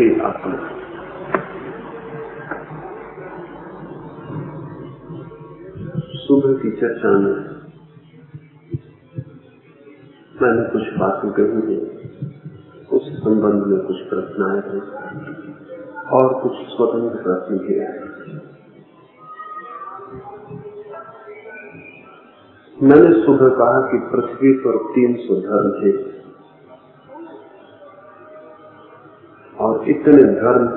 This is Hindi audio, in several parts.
प्रिय आत्मा। सुबह की चर्चा में मैंने कुछ बातें कही है। उस संबंध में कुछ प्रश्न आए हैं और कुछ स्वतंत्र प्रश्न आए मैंने सुबह कहा कि पृथ्वी पर तीन सौ धर्म थे इतने धर्म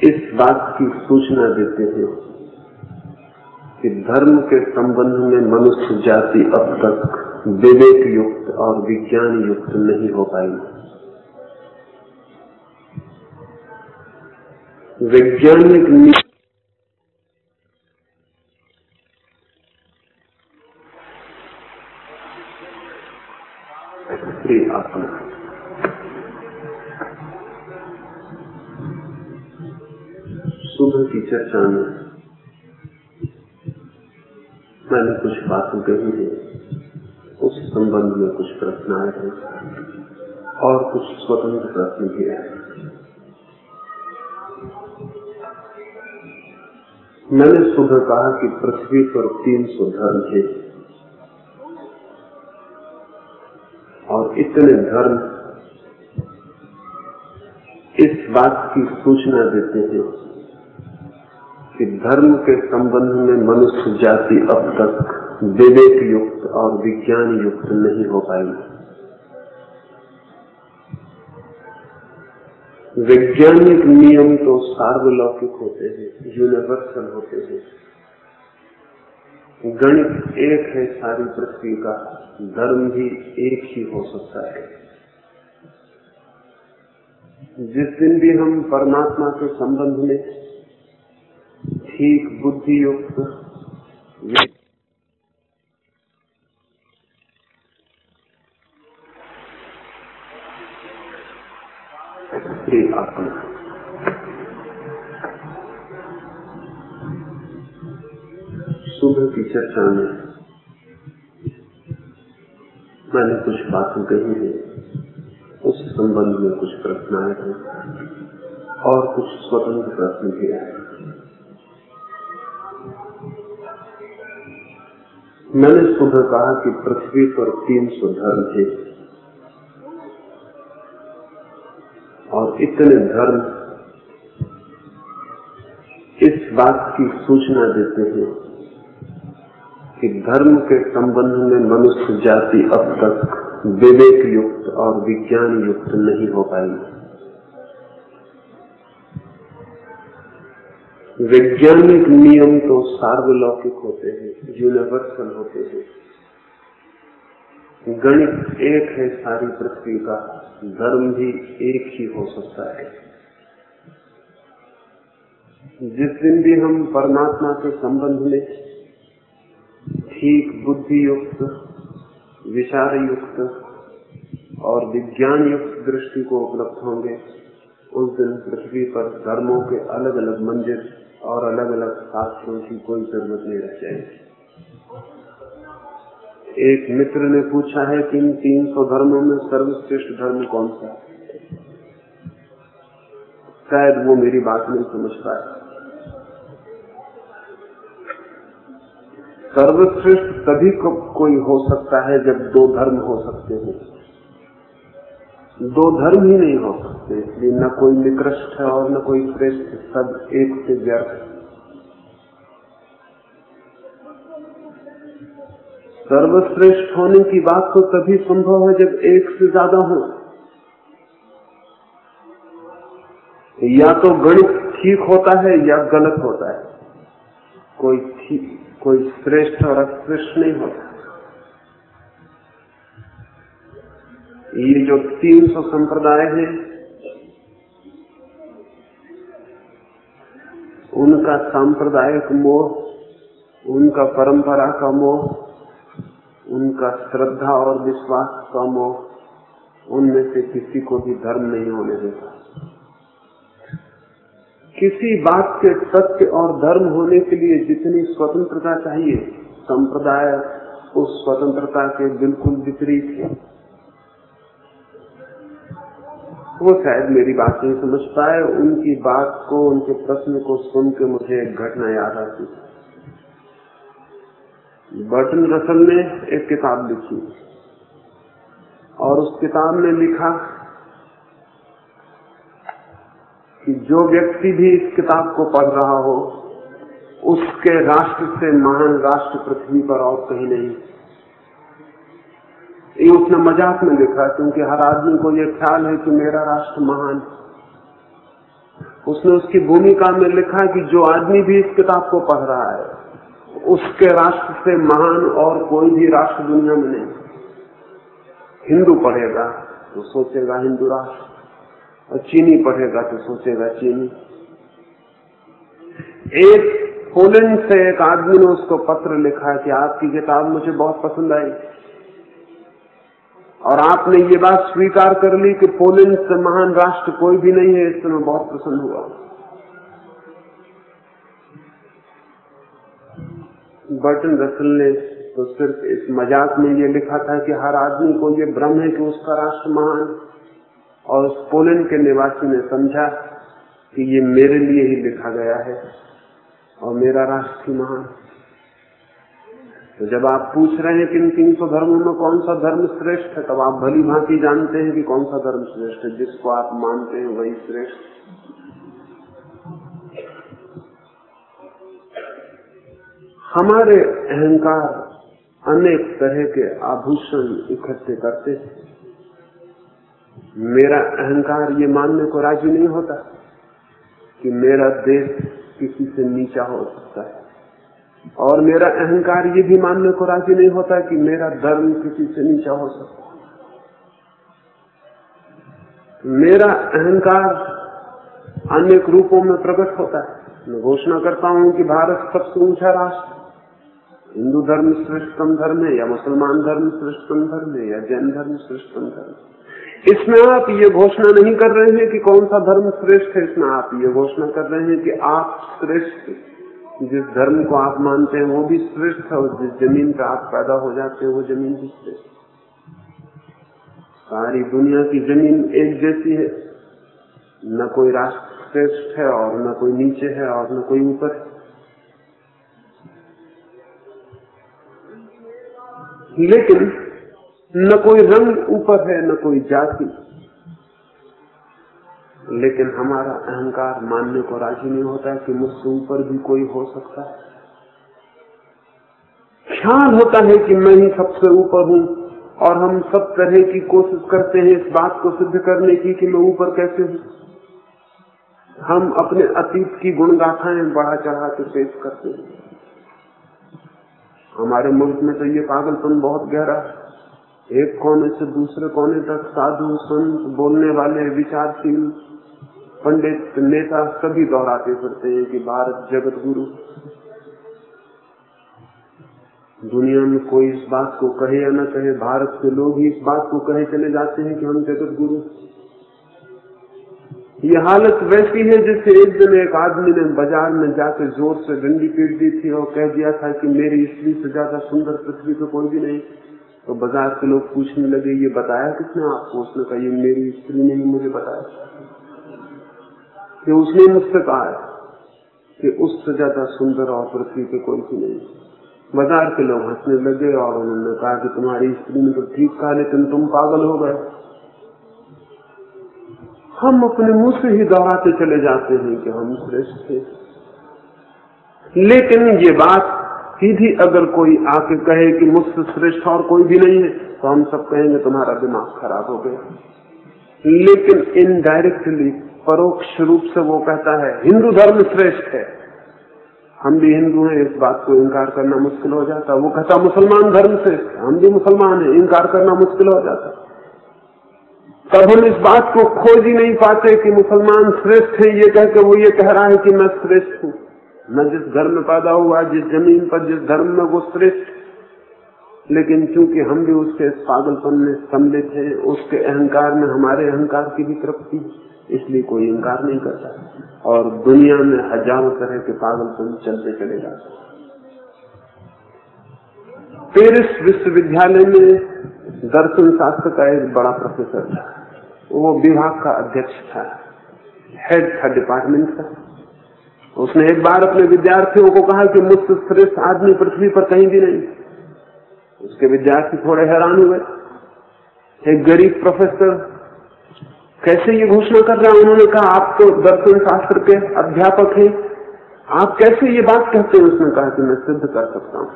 इस बात की सूचना देते हैं कि धर्म के संबंध में मनुष्य जाति अब तक विवेक युक्त और विज्ञान युक्त नहीं हो पाई। वैज्ञानिक में मैंने कुछ बातें कही है, उस संबंध में कुछ प्रश्न आए हैं और कुछ स्वतंत्र प्रश्न भी आए मैंने सुबह कहा कि पृथ्वी पर तीन सौ धर्म थे और इतने धर्म इस बात की सूचना देते हैं कि धर्म के संबंध में मनुष्य जाति अब तक विवेक युक्त और विज्ञान युक्त नहीं हो पाई। वैज्ञानिक नियम तो सार्वलौकिक होते हैं यूनिवर्सल होते हैं। गणित एक है सारी पृथ्वी का, धर्म भी एक ही हो सकता है। जिस दिन भी हम परमात्मा के संबंध में ठीक बुद्धि युक्त सुबह की चर्चा में मैंने कुछ बातें कही है। उस संबंध में कुछ प्रश्न आए हैं और कुछ स्वतंत्र प्रश्न भी आए। मैंने सुबह कहा कि पृथ्वी पर तीन सौ धर्म थे। और इतने धर्म इस बात की सूचना देते हैं कि धर्म के संबंध में मनुष्य जाति अब तक विवेक युक्त और विज्ञान युक्त नहीं हो पाई। वैज्ञानिक नियम तो सार्वलौकिक होते हैं यूनिवर्सल होते हैं। गणित एक है सारी पृथ्वी का, धर्म भी एक ही हो सकता है। जिस दिन भी हम परमात्मा के संबंध में ठीक बुद्धि युक्त विचार युक्त और विज्ञान युक्त दृष्टि को उपलब्ध होंगे, उस दिन पृथ्वी पर धर्मों के अलग अलग मंदिर और अलग अलग शास्त्रों की कोई ज़रूरत नहीं रह जाएगी। एक मित्र ने पूछा है कि इन तीन सौ धर्मों में सर्वश्रेष्ठ धर्म कौन सा शायद वो मेरी बात नहीं समझ पाए। सर्वश्रेष्ठ तभी को, कोई हो सकता है जब दो धर्म हो सकते हैं। दो धर्म ही नहीं हो सकते, इसलिए न कोई निकृष्ट है और न कोई श्रेष्ठ, सब एक से व्यर्थ। सर्वश्रेष्ठ होने की बात तो तभी संभव है जब एक से ज़्यादा हो। या तो गणित ठीक होता है या गलत होता है। कोई ठीक कोई श्रेष्ठ और अश्रेष्ठ नहीं होता। ये जो तीन सौ संप्रदाय हैं, उनका सांप्रदायिक मोह, उनका परंपरा का मोह, उनका श्रद्धा और विश्वास का मोह, उनमें से किसी को भी धर्म नहीं होने देता। किसी बात के सत्य और धर्म होने के लिए जितनी स्वतंत्रता चाहिए, संप्रदाय उस स्वतंत्रता के बिल्कुल विपरीत है। वो शायद मेरी बात नहीं समझ पाए। उनकी बात को, उनके प्रश्न को सुन के मुझे एक घटना याद आती। बर्टन रसल ने एक किताब लिखी और उस किताब में लिखा कि जो व्यक्ति भी इस किताब को पढ़ रहा हो, उसके राष्ट्र से महान राष्ट्र पृथ्वी पर और कहीं नहीं। ये उसने मज़ाक में लिखा क्योंकि हर आदमी को यह ख्याल है कि मेरा राष्ट्र महान उसने उसकी भूमिका में लिखा कि जो आदमी भी इस किताब को पढ़ रहा है, उसके राष्ट्र से महान और कोई भी राष्ट्र दुनिया में नहीं। हिंदू पढ़ेगा तो सोचेगा हिंदू राष्ट्र, और चीनी पढ़ेगा तो सोचेगा चीनी। एक पोलैंड से एक आदमी ने उसको पत्र लिखा कि आपकी किताब मुझे बहुत पसंद आई। और आपने ये बात स्वीकार कर ली कि पोलैंड से महान राष्ट्र कोई भी नहीं है इससे मैं बहुत प्रसन्न हुआ। बर्टन रसल ने तो सिर्फ़ इस मज़ाक में ये लिखा था कि हर आदमी को ये भ्रम है कि उसका राष्ट्र महान और उस पोलैंड के निवासी ने समझा कि ये मेरे लिए ही लिखा गया है और मेरा राष्ट्र महान। तो जब आप पूछ रहे हैं कि इन तीन सौ धर्मों में कौन सा धर्म श्रेष्ठ है, तब आप भली भांति जानते हैं कि कौन सा धर्म श्रेष्ठ है, जिसको आप मानते हैं वही श्रेष्ठ। हमारे अहंकार अनेक तरह के आभूषण इकट्ठे करते हैं। मेरा अहंकार ये मानने को राज़ी नहीं होता कि मेरा देश किसी से नीचा हो सकता है। और मेरा अहंकार ये भी मानने को राज़ी नहीं होता कि मेरा धर्म किसी से नीचा हो सकता मेरा अहंकार अनेक रूपों में प्रकट होता है। मैं घोषणा करता हूँ कि भारत सबसे ऊँचा राष्ट्र हिंदू धर्म श्रेष्ठतम धर्म है, या मुसलमान धर्म श्रेष्ठतम धर्म है, या जैन धर्म श्रेष्ठतम धर्म इसमें आप ये घोषणा नहीं कर रहे हैं कि कौन सा धर्म श्रेष्ठ है, इसमें आप ये घोषणा कर रहे हैं कि आप श्रेष्ठ जिस धर्म को आप मानते हैं, वो भी श्रेष्ठ है और जिस ज़मीन पर आप पैदा हो जाते हैं, वो ज़मीन भी श्रेष्ठ सारी दुनिया की ज़मीन एक जैसी है। न कोई राष्ट्र श्रेष्ठ है, और न कोई नीचे है, और न कोई ऊपर है। लेकिन न कोई रंग ऊपर है, न कोई जाति। लेकिन हमारा अहंकार मानने को राज़ी नहीं होता कि मुझसे ऊपर भी कोई हो सकता है। ख्याल होता है कि मैं ही सबसे ऊपर हूँ और हम सब तरह की कोशिश करते हैं इस बात को सिद्ध करने की कि मैं ऊपर कैसे हूँ। हम अपने अतीत की गुणगाथाएँ बढ़ा चढ़ा के पेश करते हैं। हमारे मुल्क में तो ये पागलपन बहुत गहरा है। एक कोने से दूसरे कोने तक साधु, संत, बोलने वाले, विचारशील पंडित नेता सभी दोहराते फिरते हैं कि भारत जगत गुरु। दुनिया में कोई इस बात को कहे या न कहे, भारत के लोग ही इस बात को कहे चले जाते हैं कि हम जगत गुरु। ये हालत वैसी है जैसे एक दिन एक आदमी ने बाज़ार में जाकर ज़ोर से डंडी पीट दी थी और कह दिया था कि मेरी स्त्री से ज़्यादा सुंदर पृथ्वी पे कोई भी नहीं। तो बाज़ार के लोग पूछने लगे, ये बताया किसने आपको? उसने कहा, ये मेरी स्त्री ने ही मुझे बताया। कि उसने मुझसे कहा है कि उससे ज़्यादा सुंदर और पृथ्वी पे कोई भी नहीं बाज़ार के लोग हंसने लगे और उन्होंने कहा कि तुम्हारी स्त्री ने तो ठीक कहा, लेकिन तुम पागल हो गए। हम अपने मुँह से ही दोहराते चले जाते हैं कि हम श्रेष्ठ थे। लेकिन ये बात सीधी अगर कोई आके कहे कि मुझसे श्रेष्ठ और कोई भी नहीं है तो हम सब कहेंगे, तुम्हारा दिमाग खराब हो गया। लेकिन इनडायरेक्टली परोक्ष रूप से वो कहता है, हिंदू धर्म श्रेष्ठ है। हम भी हिंदू हैं, इस बात को इनकार करना मुश्किल हो जाता वो कहता, मुसलमान धर्म श्रेष्ठ हम भी मुसलमान हैं, इनकार करना मुश्किल हो जाता तब हम इस बात को खोज ही नहीं पाते कि मुसलमान श्रेष्ठ है, ये कह के वो ये कह रहा है कि मैं श्रेष्ठ हूँ। मैं जिस घर में पैदा हुआ, जिस ज़मीन पर, जिस धर्म में वो श्रेष्ठ लेकिन चूँकि हम भी उसके पागलपन में सम्मिलित हैं, उसके अहंकार में, हमारे अहंकार की भी तृप्ति इसलिए कोई इंकार नहीं करता। और दुनिया में हज़ारों तरह के पागलपन चलते चले जाते पेरिस विश्वविद्यालय में दर्शन शास्त्र का एक बड़ा प्रोफेसर था। वो विभाग का अध्यक्ष था। हेड था डिपार्टमेंट का। उसने एक बार अपने विद्यार्थियों को कहा कि मुझसे श्रेष्ठ आदमी पृथ्वी पर कहीं भी नहीं। उसके विद्यार्थी थोड़े हैरान हुए। एक गरीब प्रोफेसर कैसे ये घोषणा कर रहा है? उन्होंने कहा, आप तो दर्शन शास्त्र के अध्यापक हैं। आप कैसे ये बात कहते हैं? उसने कहा कि मैं सिद्ध कर सकता हूँ।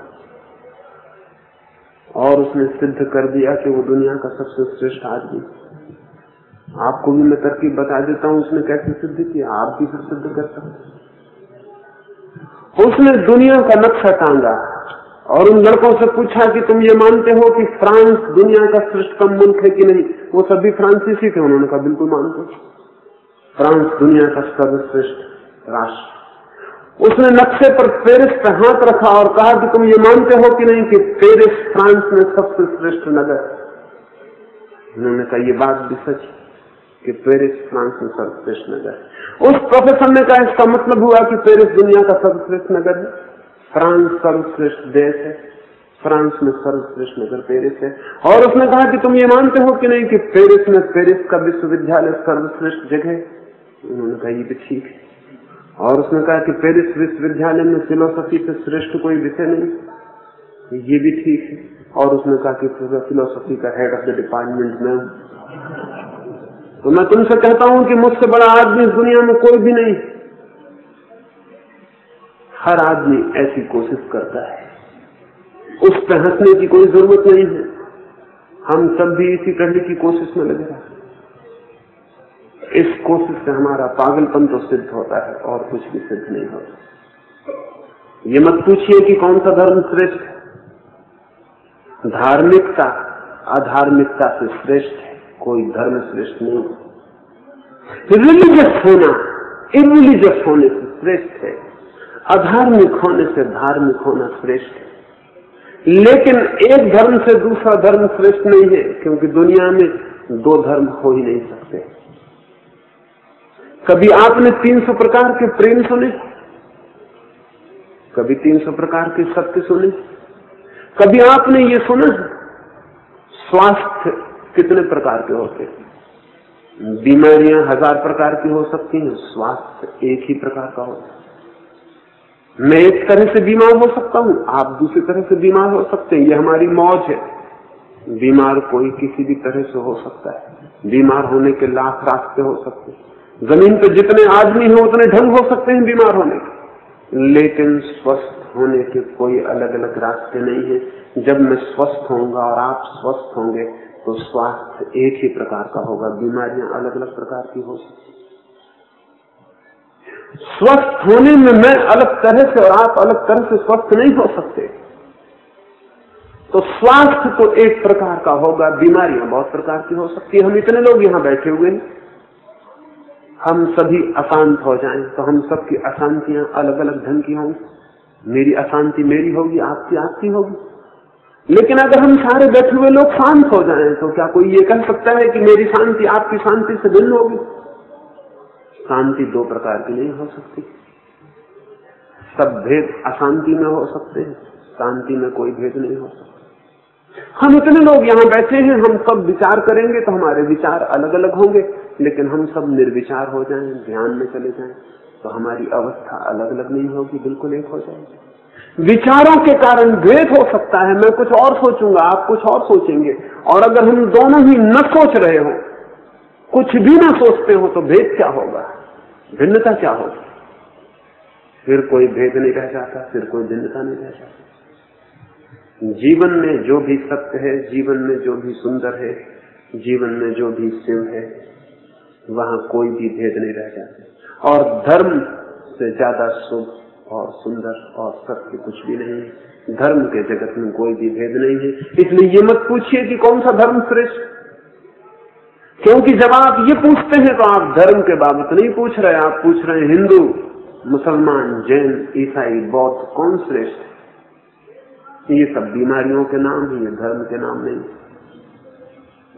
और उसने सिद्ध कर दिया कि वो दुनिया का सबसे श्रेष्ठ आदमी आपको भी मैं तरकीब बता देता हूँ, उसने कैसे सिद्ध किया? आप भी सिद्ध कर सकते उसने दुनिया का नक्शा टांगा। और उन लड़कों से पूछा कि तुम ये मानते हो कि फ्रांस दुनिया का श्रेष्ठतम मुल्क है कि नहीं? वो सभी फ्रांसीसी थे, उन्होंने कहा, बिल्कुल मानते फ्रांस दुनिया का सर्वश्रेष्ठ राष्ट्र। उसने नक्शे पर पेरिस पे हाथ रखा और कहा कि तुम ये मानते हो कि नहीं कि पेरिस फ्रांस में सबसे श्रेष्ठ नगर उन्होंने कहा, ये बात भी सच कि पेरिस फ्रांस में सर्वश्रेष्ठ नगर उस प्रोफेसर ने कहा, इसका मतलब हुआ कि पेरिस दुनिया का सर्वश्रेष्ठ नगर है। फ्रांस सर्वश्रेष्ठ देश है, फ्रांस में सर्वश्रेष्ठ नगर पेरिस है। और उसने कहा कि तुम ये मानते हो कि नहीं कि पेरिस में पेरिस का विश्वविद्यालय सर्वश्रेष्ठ जगह उन्होंने कहा, ये भी ठीक है। और उसने कहा कि पेरिस विश्वविद्यालय में फिलोसफी से श्रेष्ठ कोई विषय नहीं ये भी ठीक है। और उसने कहा कि फिलोसफी का हेड ऑफ़ द डिपार्टमेंट में तो मैं तुमसे कहता हूँ कि मुझसे बड़ा आदमी इस दुनिया में कोई भी नहीं हर आदमी ऐसी कोशिश करता है। उस पर हंसने की कोई ज़रूरत नहीं है। हम सब भी इसी करने की कोशिश में लगे रहते इस कोशिश से हमारा पागलपन तो सिद्ध होता है और कुछ भी सिद्ध नहीं होता। ये मत पूछिए कि कौन सा धर्म श्रेष्ठ है। धार्मिकता, अधार्मिकता से श्रेष्ठ है। कोई धर्म श्रेष्ठ नहीं रिलीजियस होना इरिलीजियस होने से श्रेष्ठ है। अधार्मिक होने से धार्मिक होना श्रेष्ठ है। लेकिन एक धर्म से दूसरा धर्म श्रेष्ठ नहीं है, क्योंकि दुनिया में दो धर्म हो ही नहीं सकते। कभी आपने 300 प्रकार के प्रेम सुने? कभी 300 प्रकार के सत्य सुने? कभी आपने ये सुना? स्वास्थ्य कितने प्रकार के होते बीमारियाँ हज़ार प्रकार की हो सकती हैं, स्वास्थ्य एक ही प्रकार का होता है। मैं एक तरह से बीमार हो सकता हूँ, आप दूसरी तरह से बीमार हो सकते हैं, ये हमारी मौज है। बीमार कोई किसी भी तरह से हो सकता है। बीमार होने के लाख रास्ते हो सकते हैं। ज़मीन पर जितने आदमी हैं, उतने ढंग हो सकते हैं बीमार होने के। लेकिन स्वस्थ होने के कोई अलग अलग रास्ते नहीं है। जब मैं स्वस्थ होऊँगा और आप स्वस्थ होंगे तो स्वास्थ्य एक ही प्रकार का होगा। बीमारियाँ अलग अलग प्रकार की हो सकती स्वस्थ होने में मैं अलग तरह से और आप अलग तरह से स्वस्थ नहीं हो सकते। तो स्वास्थ्य तो एक प्रकार का होगा बीमारियाँ बहुत प्रकार की हो सकती है। हम इतने लोग यहाँ बैठे हुए हैं। हम सभी अशांत हो जाएँ तो हम सबकी अशांतियाँ अलग अलग ढंग की होंगी। मेरी अशांति मेरी होगी, आपकी आपकी होगी। लेकिन अगर हम सारे बैठे हुए लोग शांत हो जाएँ तो क्या कोई ये कह सकता है कि मेरी शांति आपकी शांति से भिन्न होगी? शांति दो प्रकार की नहीं हो सकती। सब भेद अशांति में हो सकते हैं, शांति में कोई भेद नहीं हो सकता। हम इतने लोग यहाँ बैठे हैं, हम सब विचार करेंगे तो हमारे विचार अलग अलग होंगे, लेकिन हम सब निर्विचार हो जाएँ, ध्यान में चले जाएँ तो हमारी अवस्था अलग अलग नहीं होगी, बिल्कुल एक हो जाएगी। विचारों के कारण भेद हो सकता है, मैं कुछ और सोचूँगा, आप कुछ और सोचेंगे। और अगर हम दोनों ही न सोच रहे हो, कुछ भी ना सोचते हो तो भेद क्या होगा? भिन्नता क्या होगी फिर कोई भेद नहीं रह जाता, फिर कोई भिन्नता नहीं रह जाता। जीवन में जो भी सत्य है, जीवन में जो भी सुंदर है, जीवन में जो भी शिव है, वहाँ कोई भी भेद नहीं रह जाता। और धर्म से ज़्यादा शुभ और सुंदर और सत्य कुछ भी नहीं है। धर्म के जगत में कोई भी भेद नहीं है। इसलिए ये मत पूछिए कि कौन सा धर्म श्रेष्ठ क्योंकि जब आप ये पूछते हैं तो आप धर्म के बाबत नहीं पूछ रहे, आप पूछ रहे हैं, हिंदू, मुसलमान, जैन, ईसाई, बौद्ध, कौन श्रेष्ठ ये सब बीमारियों के नाम ही है धर्म के नाम नहीं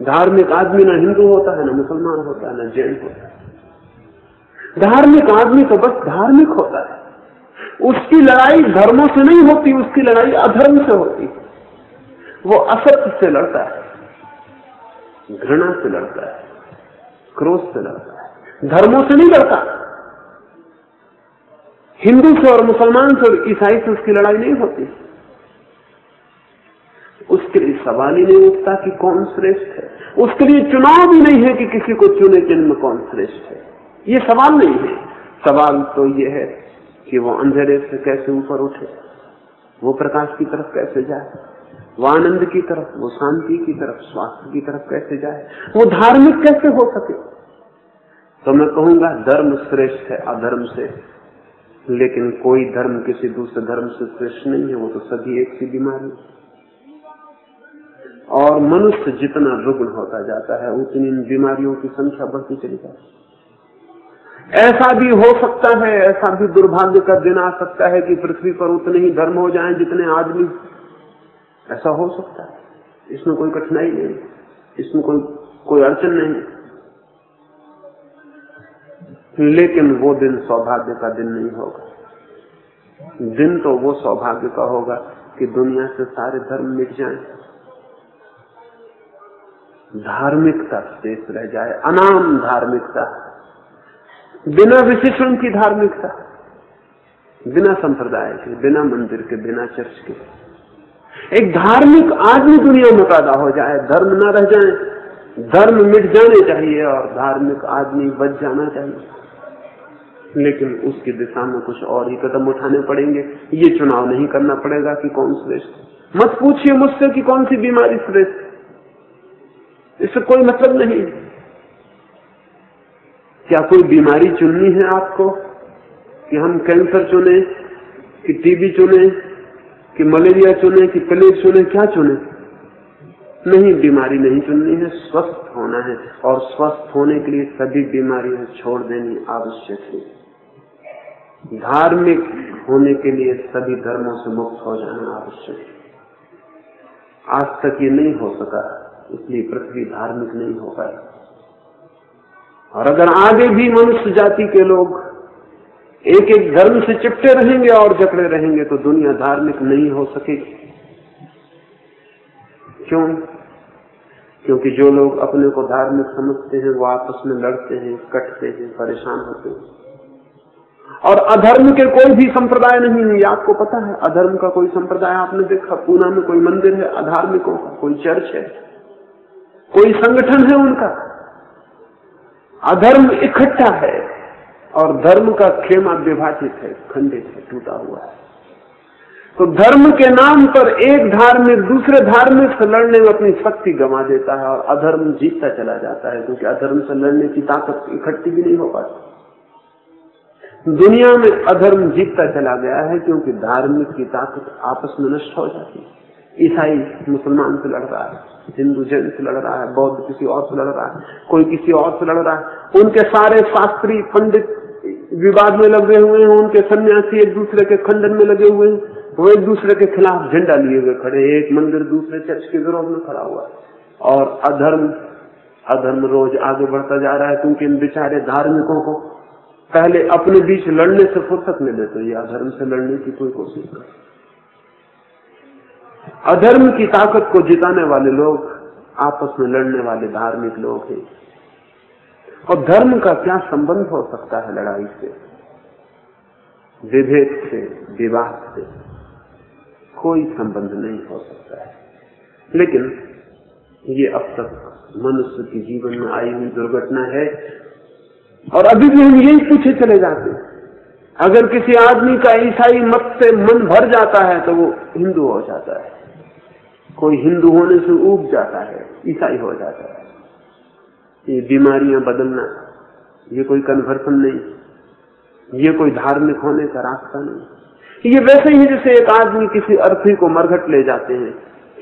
धार्मिक आदमी ना हिंदू होता है, ना मुसलमान होता है, ना जैन होता है। धार्मिक आदमी तो बस धार्मिक होता है। उसकी लड़ाई धर्मों से नहीं होती, उसकी लड़ाई अधर्म से होती वो असत्य से लड़ता है। घृणा से लड़ता है, क्रोध से लड़ता है, धर्मों से नहीं लड़ता। हिंदू से और मुसलमान से और ईसाई से उसकी लड़ाई नहीं होती। उसके लिए सवाल ही नहीं उठता कि कौन श्रेष्ठ है। उसके लिए चुनाव भी नहीं है कि किसी को चुने जिनमें कौन श्रेष्ठ है। ये सवाल नहीं है। सवाल तो ये है कि वो अंधेरे से कैसे ऊपर उठे, वो प्रकाश की तरफ़ कैसे जाए। वो आनंद की तरफ़, वो शांति की तरफ़, स्वास्थ्य की तरफ़ कैसे जाए? वो धार्मिक कैसे हो सके? तो मैं कहूँगा, धर्म श्रेष्ठ है, अधर्म से। लेकिन कोई धर्म किसी दूसरे धर्म से श्रेष्ठ नहीं है, वो तो सभी एक सी बीमारी और मनुष्य जितना रुग्ण होता जाता है, उतनी इन बीमारियों की संख्या बढ़ती चली जाती है। ऐसा भी हो सकता है, ऐसा भी दुर्भाग्य का दिन आ सकता है कि पृथ्वी पर उतने ही धर्म हो जाएँ जितने आदमी ऐसा हो सकता है। इसमें कोई कठिनाई नहीं, इसमें कोई कोई अड़चन नहीं। लेकिन वो दिन सौभाग्य का दिन नहीं होगा। दिन तो वो सौभाग्य का होगा कि दुनिया से सारे धर्म मिट जाएँ। धार्मिकता शेष रह जाए, अनाम धार्मिकता। बिना विशेषण की धार्मिकता। बिना संप्रदाय के, बिना मंदिर के, बिना चर्च के। एक धार्मिक आदमी दुनिया में पैदा हो जाए, धर्म ना रह जाए, धर्म मिट जाने चाहिए और धार्मिक आदमी बच जाना चाहिए। लेकिन उसकी दिशा में कुछ और ही कदम उठाने पड़ेंगे। ये चुनाव नहीं करना पड़ेगा कि कौन श्रेष्ठ मत पूछिए मुझसे कि कौन सी बीमारी श्रेष्ठ इससे कोई मतलब नहीं। क्या कोई बीमारी चुननी है आपको? कि हम कैंसर चुने, कि टीबी चुने कि मलेरिया चुने, कि प्लेग चुने, क्या चुने? नहीं, बीमारी नहीं चुननी है, स्वस्थ होना है। और स्वस्थ होने के लिए सभी बीमारियाँ छोड़ देनी आवश्यक है। धार्मिक होने के लिए सभी धर्मों से मुक्त हो जाना आवश्यक है। आज तक ये नहीं हो सका, इसलिए पृथ्वी धार्मिक नहीं हो पाई। और अगर आगे भी मनुष्य जाति के लोग एक एक धर्म से चिपटे रहेंगे और जकड़े रहेंगे तो दुनिया धार्मिक नहीं हो सकेगी। क्यों? क्योंकि जो लोग अपने को धार्मिक समझते हैं, वो आपस में लड़ते हैं, कटते हैं, परेशान होते हैं। और अधर्म के कोई भी संप्रदाय नहीं है आपको पता है, अधर्म का कोई संप्रदाय आपने देखा? पूना में कोई मंदिर है, अधार्मिकों का, कोई चर्च है, कोई संगठन है उनका। अधर्म इकट्ठा है। और धर्म का खेमा विभाजित है, खंडित है, टूटा हुआ है। तो धर्म के नाम पर एक धार्मिक, दूसरे धार्मिक से लड़ने में अपनी शक्ति गंवा देता है और अधर्म जीतता चला जाता है, क्योंकि अधर्म से लड़ने की ताकत इकट्ठी भी नहीं हो पाती। दुनिया में अधर्म जीतता चला गया है क्योंकि धार्मिक की ताकत आपस में नष्ट हो जाती है। ईसाई मुसलमान से लड़ रहा है, हिंदू जैन से लड़ रहा है, बौद्ध किसी और से लड़ रहा है, कोई किसी और से लड़ रहा है। उनके सारे शास्त्री पंडित विवाद में लगे हुए हैं, उनके सन्यासी एक दूसरे के खंडन में लगे हुए हैं, वो एक दूसरे के खिलाफ झंडा लिए हुए खड़े एक मंदिर दूसरे चर्च के विरोध में खड़ा हुआ है। और अधर्म अधर्म रोज आगे बढ़ता जा रहा है, क्योंकि इन बेचारे धार्मिकों को पहले अपने बीच लड़ने से फुर्सत मिले तो ये अधर्म से लड़ने की कोई कोशिश कर अधर्म की ताकत को जिताने वाले लोग आपस में लड़ने वाले धार्मिक लोग हैं। और धर्म का क्या संबंध हो सकता है लड़ाई से? विभेद से विवाह से कोई संबंध नहीं हो सकता है। लेकिन ये अब तक मनुष्य के जीवन में आई हुई दुर्घटना है और अभी भी हम यही पूछे चले जाते हैं। अगर किसी आदमी का ईसाई मत से मन भर जाता है तो वो हिंदू हो जाता है। कोई हिंदू होने से उब जाता है, ईसाई हो जाता है। ये बीमारियाँ बदलना, ये कोई कन्वर्सन नहीं, ये कोई धार्मिक होने का रास्ता नहीं। ये वैसे ही जैसे एक आदमी किसी अर्थी को मरघट ले जाते हैं,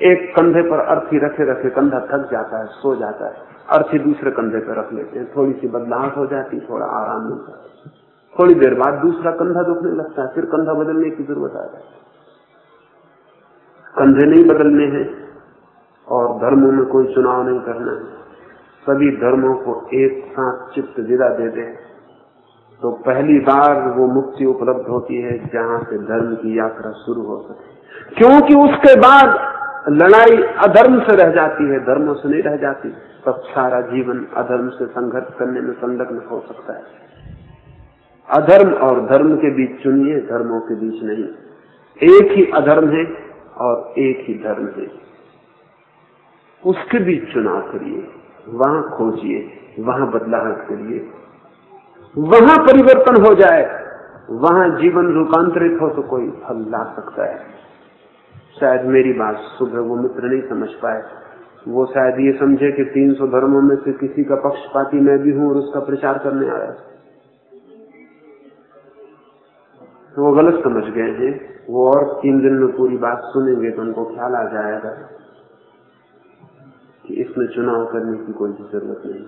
एक कंधे पर अर्थी रखे रखे कंधा थक जाता है, सो जाता है, अर्थी दूसरे कंधे पर रख लेते हैं थोड़ी सी बदलाव हो जाती, थोड़ा आराम मिलता है। थोड़ी देर बाद दूसरा कंधा दुखने लगता है, फिर कंधा बदलने की ज़रूरत आ जाती कंधे नहीं बदलने हैं, और धर्मों में कोई चुनाव नहीं करना है। सभी धर्मों को एक साथ चित्त विदा दे दे तो पहली बार वो मुक्ति उपलब्ध होती है जहाँ से धर्म की यात्रा शुरू हो सके। क्योंकि उसके बाद लड़ाई अधर्म से रह जाती है, धर्मों से नहीं रह जाती। तब सारा जीवन अधर्म से संघर्ष करने में संलग्न हो सकता है। अधर्म और धर्म के बीच चुनिए, धर्मों के बीच नहीं। एक ही अधर्म है और एक ही धर्म है। उसके बीच चुनाव करिए। वहाँ खोजिए, वहाँ बदलाव करिए। वहाँ परिवर्तन हो जाए, वहाँ जीवन रूपांतरित हो तो कोई फल ला सकता है। शायद मेरी बात सुबह वो मित्र नहीं समझ पाए। वो शायद ये समझे कि 300 धर्मों में से किसी का पक्षपाती मैं भी हूँ और उसका प्रचार करने आया। वो गलत समझ गए हैं। वो और तीन दिन में पूरी बात सुनेंगे तो उनको ख्याल आ जाएगा। कि इसमें चुनाव करने की कोई ज़रूरत नहीं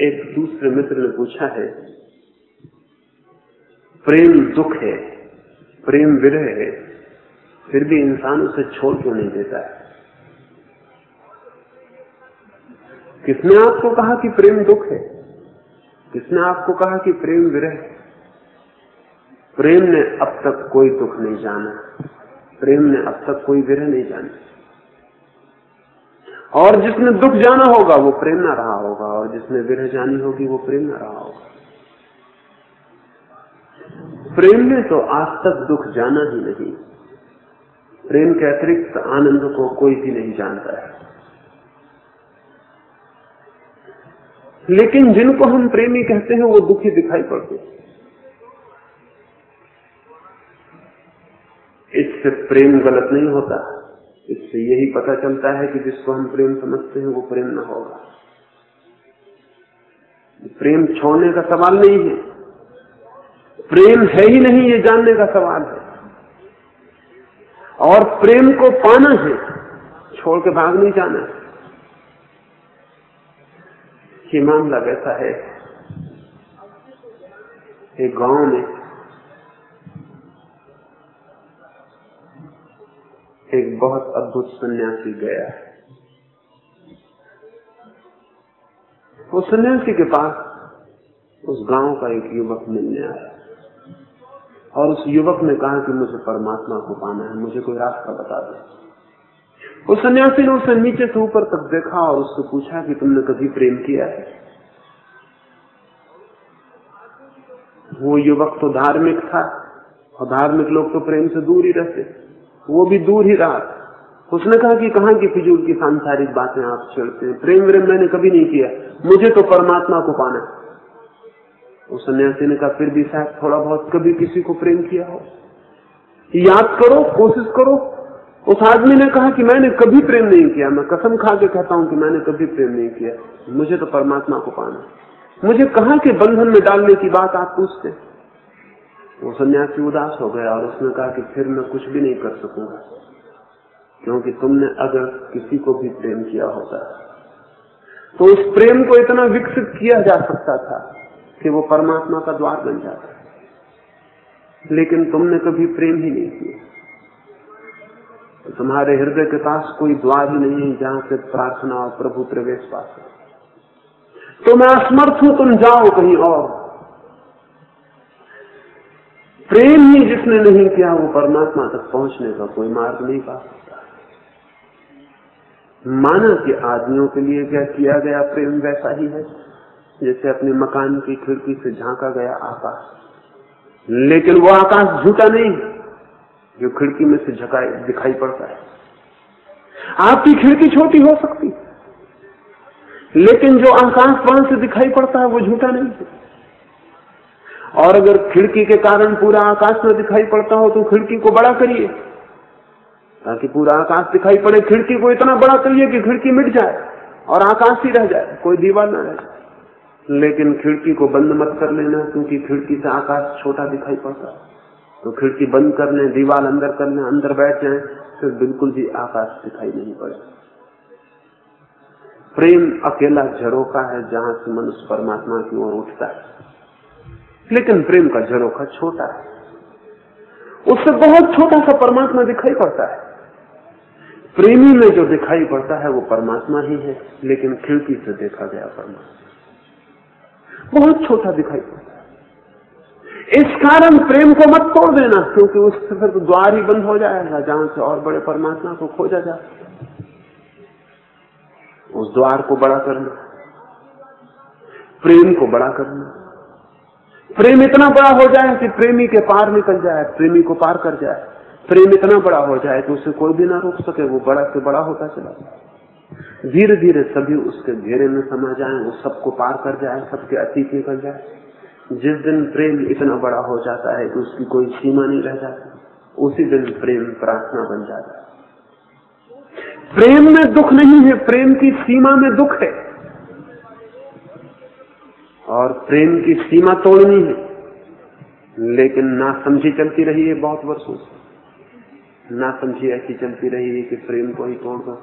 एक दूसरे मित्र ने पूछा है, प्रेम दुख है, प्रेम विरह है, फिर भी इंसान उसे छोड़ क्यों नहीं देता है? किसने आपको कहा कि प्रेम दुख है? किसने आपको कहा कि प्रेम विरह प्रेम ने अब तक कोई दुख नहीं जाना। प्रेम ने अब तक कोई विरह नहीं जाना। और जिसने दुख जाना होगा, वो प्रेम ना रहा होगा, और जिसने विरह जानी होगी, वो प्रेम ना रहा होगा। प्रेम ने तो आज तक दुख जाना ही नहीं। प्रेम के अतिरिक्त आनंद को कोई भी नहीं जानता है। लेकिन जिनको हम प्रेमी कहते हैं, वो दुखी दिखाई पड़ते इससे प्रेम गलत नहीं होता। इससे यही पता चलता है कि जिसको हम प्रेम समझते हैं, वो प्रेम ना होगा। प्रेम छोड़ने का सवाल नहीं है। प्रेम है ही नहीं, ये जानने का सवाल है। और प्रेम को पाना है, छोड़ के भाग नहीं जाना है। ये मामला वैसा है। एक गाँव में एक बहुत अद्भुत सन्यासी गया वो सन्यासी के पास उस गाँव का एक युवक मिलने आया। और उस युवक ने कहा कि मुझे परमात्मा को पाना है, मुझे कोई रास्ता बता दो। उस सन्यासी ने उसे नीचे से ऊपर तक देखा और उससे पूछा कि तुमने कभी प्रेम किया है? वो युवक तो धार्मिक था और धार्मिक लोग तो प्रेम से दूर ही रहते। वो भी दूर ही रहा। उसने कहा कि कहा की फिजूल की सांसारिक बातें आप छेड़ते हैं? प्रेम व्रेम मैंने कभी नहीं किया। मुझे तो परमात्मा को पाना उस सन्यासी ने कहा, फिर भी शायद थोड़ा बहुत कभी किसी को प्रेम किया हो। याद करो, कोशिश करो। उस आदमी ने कहा कि मैंने कभी प्रेम नहीं किया। मैं कसम खा के कहता हूँ कि मैंने कभी प्रेम नहीं किया। मुझे तो परमात्मा को पाना मुझे कहा के बंधन में डालने की बात आप पूछते वो सन्यासी उदास हो गया और उसने कहा कि फिर मैं कुछ भी नहीं कर सकूँगा, क्योंकि तुमने अगर किसी को भी प्रेम किया होता। तो उस प्रेम को इतना विकसित किया जा सकता था कि वो परमात्मा का द्वार बन जाता। लेकिन तुमने कभी प्रेम ही नहीं किया। तो तुम्हारे हृदय के पास कोई द्वार ही नहीं है जहाँ से प्रार्थना और प्रभु प्रवेश पा सके तो मैं असमर्थ हूँ, तुम जाओ कहीं और। प्रेम ही जिसने नहीं किया, वो परमात्मा तक पहुँचने का कोई मार्ग नहीं पा सकता। माना कि आदमियों के लिए क्या किया गया प्रेम वैसा ही है, जैसे अपने मकान की खिड़की से झांका गया आकाश। लेकिन वो आकाश झूठा नहीं जो खिड़की में से झकाई दिखाई पड़ता है। आपकी खिड़की छोटी हो सकती लेकिन जो आकाश वहाँ से दिखाई पड़ता है, वो झूठा नहीं है। और अगर खिड़की के कारण पूरा आकाश में दिखाई पड़ता हो तो खिड़की को बड़ा करिए। ताकि पूरा आकाश दिखाई पड़े, खिड़की को इतना बड़ा करिए कि खिड़की मिट जाए और आकाश ही रह जाए, कोई दीवार ना रह जाए। लेकिन खिड़की को बंद मत कर लेना, क्योंकि खिड़की से आकाश छोटा दिखाई पड़ता है। तो खिड़की बंद कर लें, दीवार अंदर कर लें, अंदर बैठ जाए, फिर बिल्कुल भी आकाश दिखाई नहीं पड़े। प्रेम अकेला झरोका है जहाँ से मनुष्य परमात्मा की ओर उठता है। लेकिन प्रेम का झरोखा छोटा है। उससे बहुत छोटा सा परमात्मा दिखाई पड़ता है। प्रेमी में जो दिखाई पड़ता है, वो परमात्मा ही है, लेकिन खिड़की से देखा गया परमात्मा। बहुत छोटा दिखाई पड़ता है। इस कारण प्रेम को मत तोड़ देना, क्योंकि उससे फिर तो द्वार ही बंद हो जाएगा, जहाँ से और बड़े परमात्मा को खोजा जा उस द्वार को बड़ा करना, प्रेम को बड़ा करना। प्रेम इतना बड़ा हो जाए कि प्रेमी के पार निकल जाए, प्रेमी को पार कर जाए। प्रेम इतना बड़ा हो जाए कि उसे कोई भी ना रोक सके, वो बड़ा से बड़ा होता चला जाए। धीरे धीरे सभी उसके घेरे में समा जाए, वो सबको पार कर जाए, सबके अतीत निकल जाए। जिस दिन प्रेम इतना बड़ा हो जाता है कि उसकी कोई सीमा नहीं रह जाती, उसी दिन प्रेम प्रार्थना बन जाता है। प्रेम में दुख नहीं है, प्रेम की सीमा में दुख है। और प्रेम की सीमा तोड़नी है। लेकिन ना समझी चलती रही है बहुत वर्षों से। ना समझी ऐसी चलती रही है कि प्रेम को ही तोड़ दो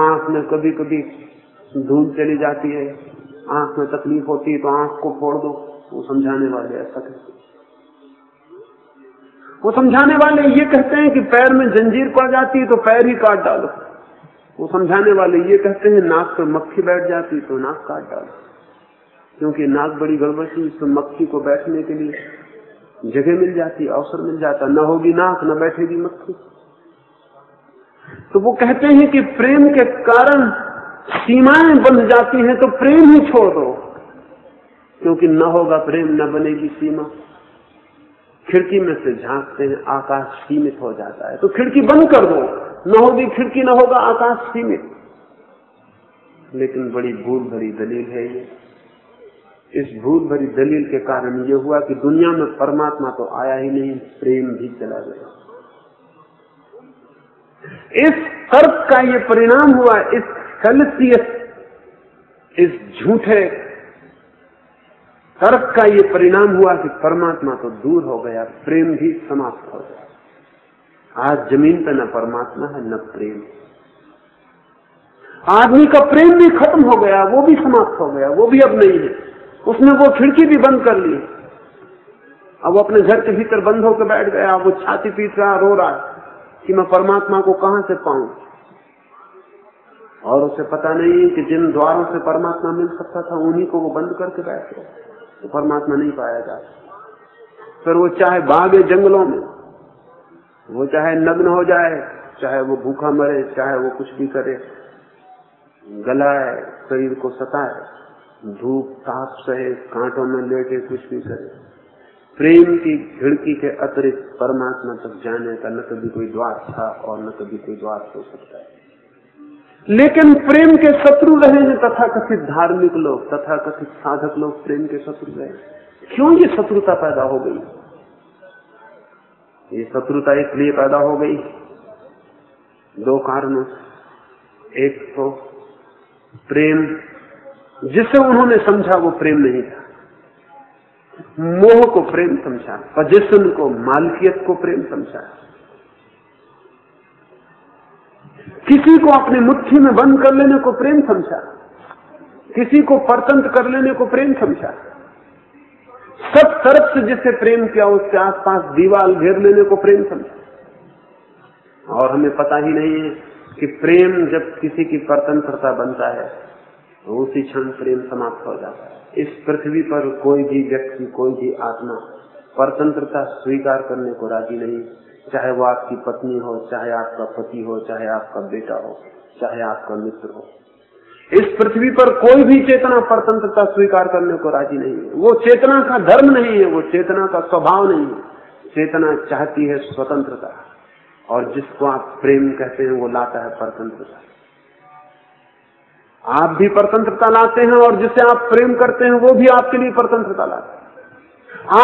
आँख में कभी कभी धूल चली जाती है। आँख में तकलीफ़ होती है तो आँख को फोड़ दो। वो समझाने वाले ऐसा कहते वो समझाने वाले ये कहते हैं कि पैर में जंजीर पड़ जाती है तो पैर ही काट डालो। वो समझाने वाले ये कहते हैं, नाक पर मक्खी बैठ जाती है तो नाक काट डालो। क्योंकि नाक बड़ी गड़बड़ थी तो मक्खी को बैठने के लिए जगह मिल जाती, अवसर मिल जाता। न होगी नाक, न बैठेगी मक्खी। तो वो कहते हैं कि प्रेम के कारण सीमाएँ बन जाती हैं तो प्रेम ही छोड़ दो। क्योंकि न होगा प्रेम, न बनेगी सीमा। खिड़की में से झांकते हैं, आकाश सीमित हो जाता है। तो खिड़की बंद कर दो। न होगी खिड़की, न होगा आकाश सीमित। लेकिन बड़ी भूल भरी दलील है ये। इस भूल भरी दलील के कारण ये हुआ कि दुनिया में परमात्मा तो आया ही नहीं, प्रेम भी चला गया। इस तर्क का ये परिणाम हुआ, इस फेलिसियस इस झूठे तर्क का ये परिणाम हुआ कि परमात्मा तो दूर हो गया, प्रेम भी समाप्त हो गया। आज ज़मीन पर न परमात्मा है, न प्रेम। आदमी का प्रेम भी खत्म हो गया, वो भी समाप्त हो गया, वो भी अब नहीं है। उसने वो खिड़की भी बंद कर ली। अब वो अपने घर के भीतर बंद होकर बैठ गया, वो छाती पीट रहा, रो रहा कि मैं परमात्मा को कहाँ से पाऊँ? और उसे पता नहीं कि जिन द्वारों से परमात्मा मिल सकता था, उन्हीं को वो बंद करके बैठ गया। तो परमात्मा नहीं पाया जा फिर वो चाहे भागे जंगलों में, वो चाहे नग्न हो जाए, चाहे वो भूखा मरे, चाहे वो कुछ भी करे, गलाए, शरीर को सताए धूप ताप सहे, कांटों में लेटे कुछ भी करे। प्रेम की खिड़की के अतिरिक्त परमात्मा तक जाने का न कभी कोई द्वार था और न कभी कोई द्वार हो सकता है। लेकिन प्रेम के शत्रु रहे हैं तथा कथित धार्मिक लोग तथा कथित साधक लोग प्रेम के शत्रु रहे क्यों ये शत्रुता पैदा हो गई? ये शत्रुता इसलिए पैदा हो गई, दो कारणों एक तो प्रेम जिसे उन्होंने समझा वो प्रेम नहीं था। मोह को प्रेम समझा पजेशन को, मालकियत को प्रेम समझा। किसी को अपनी मुट्ठी में बंद कर लेने को प्रेम समझा। किसी को परतंत्र कर लेने को प्रेम समझा। सब तरफ़ से जिसे प्रेम किया, उसके आसपास दीवार घेर लेने को प्रेम समझा। और हमें पता ही नहीं है कि प्रेम जब किसी की परतंत्रता बनता है तो उसी क्षण प्रेम समाप्त हो जाता है। इस पृथ्वी पर कोई भी व्यक्ति, कोई भी आत्मा परतंत्रता स्वीकार करने को राज़ी नहीं। चाहे वो आपकी पत्नी हो, चाहे आपका पति हो, चाहे आपका बेटा हो, चाहे आपका मित्र हो। इस पृथ्वी पर कोई भी चेतना परतंत्रता स्वीकार करने को राज़ी नहीं है। वो चेतना का धर्म नहीं है, वो चेतना का स्वभाव नहीं है। चेतना चाहती है स्वतंत्रता। और जिसको आप प्रेम कहते हैं, वो लाता है परतंत्रता। आप भी परतंत्रता लाते हैं और जिसे आप प्रेम करते हैं, वो भी आपके लिए परतंत्रता लाते हैं।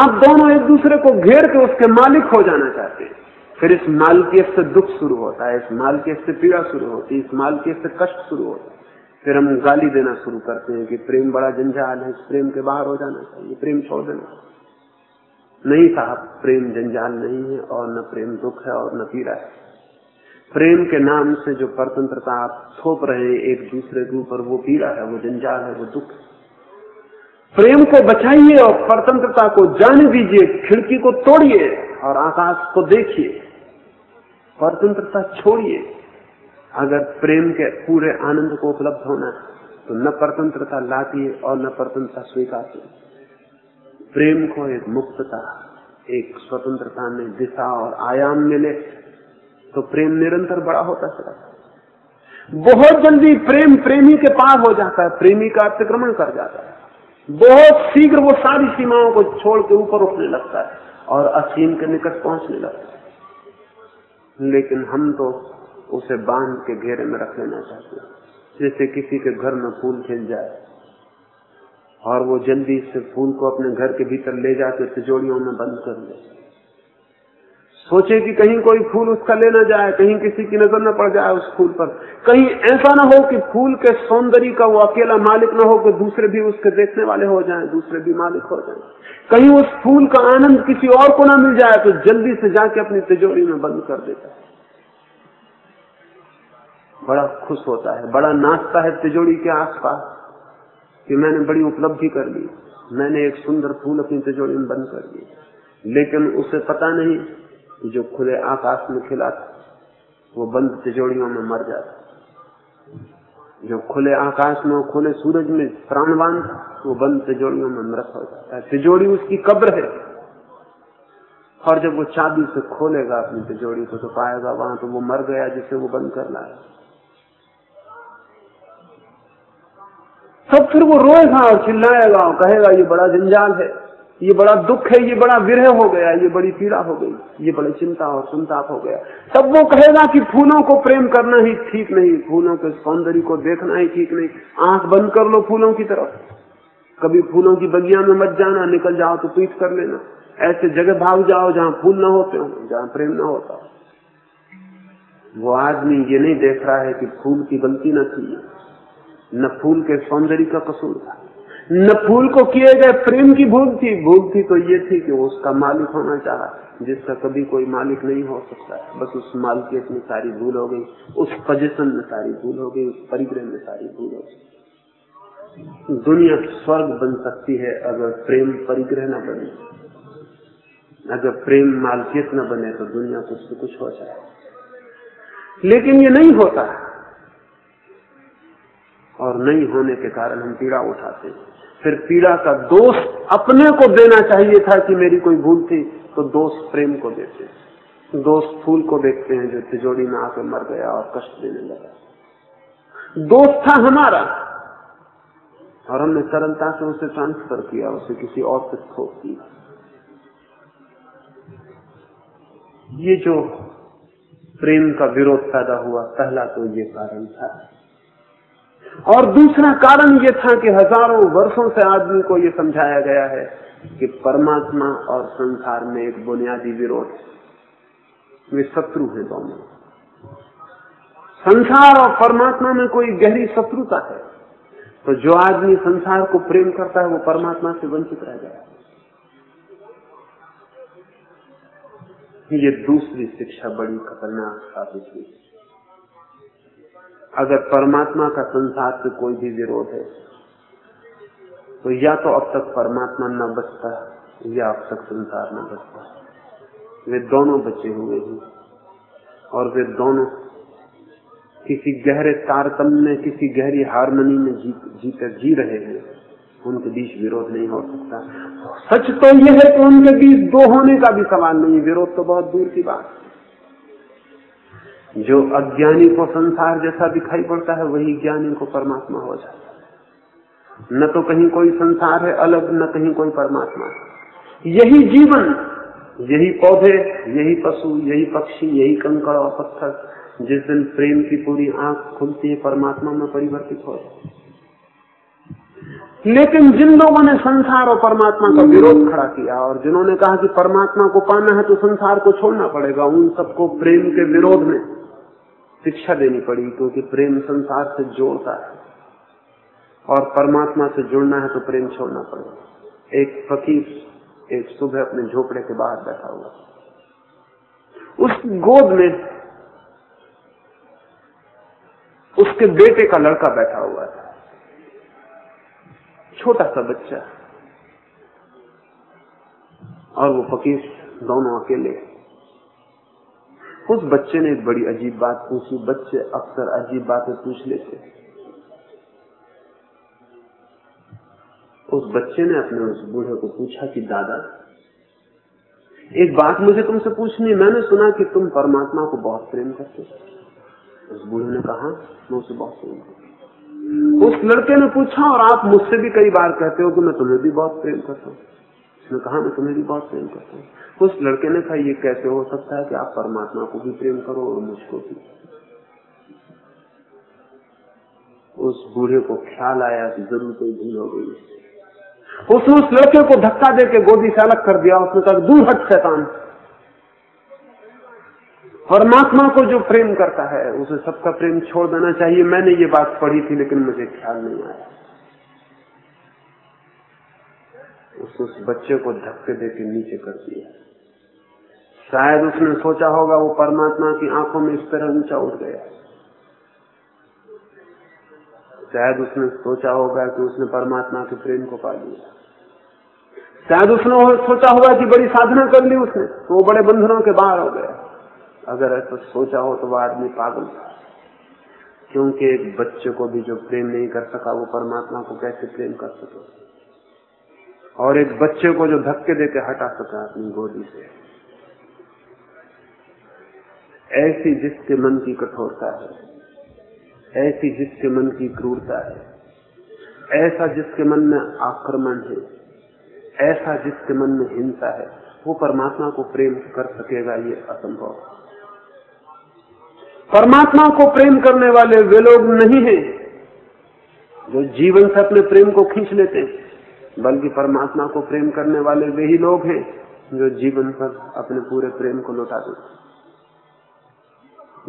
आप दोनों एक दूसरे को घेर के उसके मालिक हो जाना चाहते हैं। फिर इस मालकियत से दुख शुरू होता है, इस मालकियत से पीड़ा शुरू होती है, इस मालकियत से कष्ट शुरू होता है। फिर हम गाली देना शुरू करते हैं कि प्रेम बड़ा जंजाल है प्रेम के बाहर हो जाना चाहिए, प्रेम छोड़ देना नहीं साहब, प्रेम जंजाल नहीं है और न प्रेम दुख है और न पीड़ा है। प्रेम के नाम से जो परतंत्रता आप थोप रहे हैं एक दूसरे के ऊपर, वो पीड़ा है, वो जंजाल है, वो दुख प्रेम को बचाइए और परतंत्रता को जाने दीजिए, खिड़की को तोड़िए और आकाश को देखिए। परतंत्रता छोड़िए। अगर प्रेम के पूरे आनंद को उपलब्ध होना है तो न परतंत्रता लाती और न परतंत्रता स्वीकारती। प्रेम को एक मुक्तता, एक स्वतंत्रता में दिशा और आयाम मिले तो प्रेम निरंतर बड़ा होता चला बहुत जल्दी प्रेम प्रेमी के पार हो जाता है, प्रेमी का अतिक्रमण कर जाता है। बहुत शीघ्र वो सारी सीमाओं को छोड़ के ऊपर उठने लगता है और असीम के निकट पहुँचने लगता है। लेकिन हम तो उसे बाँध के घेरे में रख लेना चाहते हैं, जैसे किसी के घर में फूल खिल जाए। और वो जल्दी से फूल को अपने घर के भीतर ले जाके तिजोड़ियों में बंद कर ले। सोचे कि कहीं कोई फूल उसका ले ना जाए, कहीं किसी की नज़र न पड़ जाए उस फूल पर। कहीं ऐसा ना हो कि फूल के सौंदर्य का वो अकेला मालिक ना हो कि दूसरे भी उसके देखने वाले हो जाएँ, दूसरे भी मालिक हो जाएँ। कहीं उस फूल का आनंद किसी और को ना मिल जाए तो जल्दी से जाके अपनी तिजोरी में बंद कर देता है। बड़ा खुश होता है, बड़ा नाचता है तिजोरी के आसपास कि मैंने बड़ी उपलब्धि कर ली। मैंने एक सुंदर फूल अपनी तिजोरी में बंद कर दी लेकिन उसे पता नहीं जो खुले आकाश में खिला वो बंद तिजोड़ियों में मर जाता। जो खुले आकाश में खुले सूरज में प्राणवान वो बंद तिजोड़ियों में मृत हो जाता है। तिजोड़ी उसकी कब्र है। और जब वो चाबी से खोलेगा अपनी तिजोड़ी को तो पाएगा वहाँ तो वो मर गया, जिसे वो बंद कर लाया। तब फिर वो रोएगा और चिल्लाएगा और कहेगा, ये बड़ा जंजाल है। ये बड़ा दुख है, ये बड़ा विरह हो गया, ये बड़ी पीड़ा हो गई, ये बड़ी चिंता और संताप हो गया। तब वो कहेगा कि फूलों को प्रेम करना ही ठीक नहीं, फूलों के सौंदर्य को देखना ही ठीक नहीं। आँख बंद कर लो फूलों की तरफ़। कभी फूलों की बगिया में मत जाना, निकल जाओ तो पीट कर लेना। ऐसे जगह भाग जाओ जहाँ फूल न होते हो, जहाँ प्रेम न होता वो आदमी ये नहीं देख रहा है कि फूल की गलती न थी, न फूल के सौंदर्य का कसूर था। न फूल को किए गए प्रेम की भूल थी। भूल थी तो ये थी कि वो उसका मालिक होना चाहा, जिसका कभी कोई मालिक नहीं हो सकता। बस उस मालिकियत में सारी भूल हो गई, उस पोजिशन में सारी भूल हो गई, उस परिग्रह में सारी भूल हो गई। दुनिया स्वर्ग बन सकती है अगर प्रेम परिग्रह न बने। अगर प्रेम मालकियत न बने तो दुनिया कुछ से कुछ हो जाए। लेकिन ये नहीं होता। और नहीं होने के कारण हम पीड़ा उठाते हैं। फिर पीड़ा का दोष अपने को देना चाहिए था कि मेरी कोई भूल थी तो दोष प्रेम को देते दोष फूल को देखते हैं जो तिजोड़ी में आकर मर गया और कष्ट देने लगा। दोष था हमारा, और हमने सरलता से उसे ट्रांसफ़र किया, उसे किसी और से थोप दिया। ये जो प्रेम का विरोध पैदा हुआ, पहला तो ये कारण था। और दूसरा कारण ये था कि हज़ारों वर्षों से आदमी को ये समझाया गया है कि परमात्मा और संसार में एक बुनियादी विरोध वे शत्रु हैं दोनों। संसार और परमात्मा में कोई गहरी शत्रुता है तो जो आदमी संसार को प्रेम करता है, वो परमात्मा से वंचित रह जाए ये दूसरी शिक्षा बड़ी खतरनाक साबित हुई। अगर परमात्मा का संसार से कोई भी विरोध है तो या तो अब तक परमात्मा न बचता या अब तक संसार न बचता वे दोनों बचे हुए हैं, और वे दोनों किसी गहरे तारतम्य में, किसी गहरी हारमोनी में जी जीकर जी रहे हैं, उनके बीच विरोध नहीं हो सकता। सच तो यह है कि उनके बीच दो होने का भी सवाल नहीं, विरोध तो बहुत दूर की बात है। जो अज्ञानी को संसार जैसा दिखाई पड़ता है, वही ज्ञानी को परमात्मा हो जाता है। न तो कहीं कोई संसार है अलग, न कहीं कोई परमात्मा यही जीवन, यही पौधे, यही पशु, यही पक्षी, यही कंकड़ और पत्थर, जिस दिन प्रेम की पूरी आँख खुलती है, परमात्मा में परिवर्तित हो जाए लेकिन जिन लोगों ने संसार और परमात्मा का विरोध खड़ा किया, और जिन्होंने कहा कि परमात्मा को पाना है तो संसार को छोड़ना पड़ेगा, उन सबको प्रेम के विरोध में शिक्षा देनी पड़ी, क्योंकि प्रेम संसार से जोड़ता है। और परमात्मा से जुड़ना है तो प्रेम छोड़ना पड़ेगा। एक फकीर एक सुबह अपने झोपड़े के बाहर बैठा हुआ। उस गोद में उसके बेटे का लड़का बैठा हुआ था। छोटा सा बच्चा। और वो फकीर दोनों अकेले। उस बच्चे ने एक बड़ी अजीब बात पूछी। बच्चे अक्सर अजीब बातें पूछ लेते उस बच्चे ने अपने उस बूढ़े को पूछा कि, दादा, एक बात मुझे तुमसे पूछनी मैंने सुना कि तुम परमात्मा को बहुत प्रेम करते उस बूढ़े ने कहा, मैं उसे बहुत प्रेम करता उस लड़के ने पूछा, और आप मुझसे भी कई बार कहते हो कि मैं तुम्हें भी बहुत प्रेम करता हूँ? उसने कहा, मैं तुम्हें भी बहुत प्रेम करता हूँ। उस लड़के ने कहा, ये कैसे हो सकता है कि आप परमात्मा को भी प्रेम करो और मुझको भी? उस बूढ़े को ख्याल आया कि ज़रूर कोई भूल हो गई। उसने उस लड़के को धक्का दे के गोदी से अलग कर दिया। उसने कहा, दूर हट, शैतान। परमात्मा को जो प्रेम करता है, उसे सबका प्रेम छोड़ देना चाहिए। मैंने ये बात पढ़ी थी, लेकिन मुझे ख्याल नहीं आया। उस बच्चे को धक्के दे के नीचे कर दिया। शायद उसने सोचा होगा वो परमात्मा की आँखों में इस तरह ऊँचा उठ गया। शायद उसने सोचा होगा कि उसने परमात्मा के प्रेम को पा लिया। शायद उसने सोचा होगा कि बड़ी साधना कर ली उसने तो वो बड़े बंधनों के बाहर हो गया। अगर ऐसा सोचा हो तो वह आदमी पागल था। क्योंकि एक बच्चे को भी जो प्रेम नहीं कर सका, वो परमात्मा को कैसे प्रेम कर सके? और एक बच्चे को जो धक्के देके हटा सका अपनी गोदी से। ऐसी जिसके मन की कठोरता है, ऐसी जिसके मन की क्रूरता है, ऐसा जिसके मन में आक्रमण है, ऐसा जिसके मन में हिंसा है, वो परमात्मा को प्रेम कर सकेगा ये असंभव। परमात्मा को प्रेम करने वाले वे लोग नहीं हैं जो जीवन से अपने प्रेम को खींच लेते हैं। बल्कि परमात्मा को प्रेम करने वाले वे ही लोग हैं जो जीवन पर अपने पूरे प्रेम को लौटा देते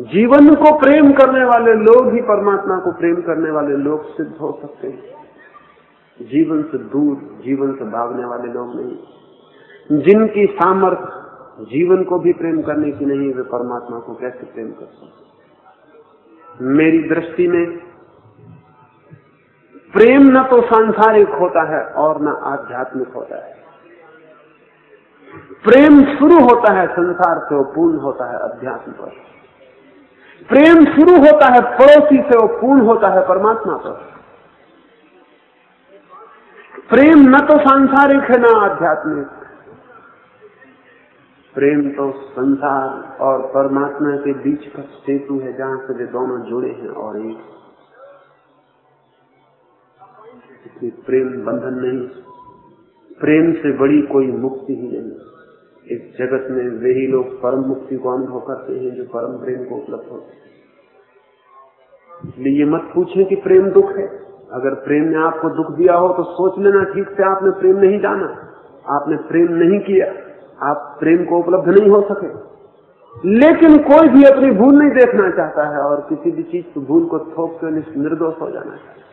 जीवन को प्रेम करने वाले लोग ही परमात्मा को प्रेम करने वाले लोग सिद्ध हो सकते हैं। जीवन से दूर, जीवन से भागने वाले लोग नहीं। जिनकी सामर्थ जीवन को भी प्रेम करने की नहीं, वे परमात्मा को कैसे प्रेम कर सकते मेरी दृष्टि में प्रेम न तो सांसारिक होता है और न आध्यात्मिक होता है। प्रेम शुरू होता है संसार से पूर्ण होता है अध्यात्म पर। प्रेम शुरू होता है पड़ोसी से वो पूर्ण होता है परमात्मा पर। प्रेम न तो सांसारिक है ना आध्यात्मिक। प्रेम तो संसार और परमात्मा के बीच का सेतु है जहाँ से वे दोनों जुड़े हैं और एक इसलिए प्रेम बंधन नहीं, प्रेम से बड़ी कोई मुक्ति ही नहीं। इस जगत में वे ही लोग परम मुक्ति को अनुभव करते हैं जो परम प्रेम को उपलब्ध होते इसलिए ये मत पूछे कि प्रेम दुख है। अगर प्रेम ने आपको दुख दिया हो तो सोच लेना ठीक से आपने प्रेम नहीं जाना। आपने प्रेम नहीं किया, आप प्रेम को उपलब्ध नहीं हो सके। लेकिन कोई भी अपनी भूल नहीं देखना चाहता है और किसी भी चीज़ की भूल को थोप कर निर्दोष हो जाना चाहता है।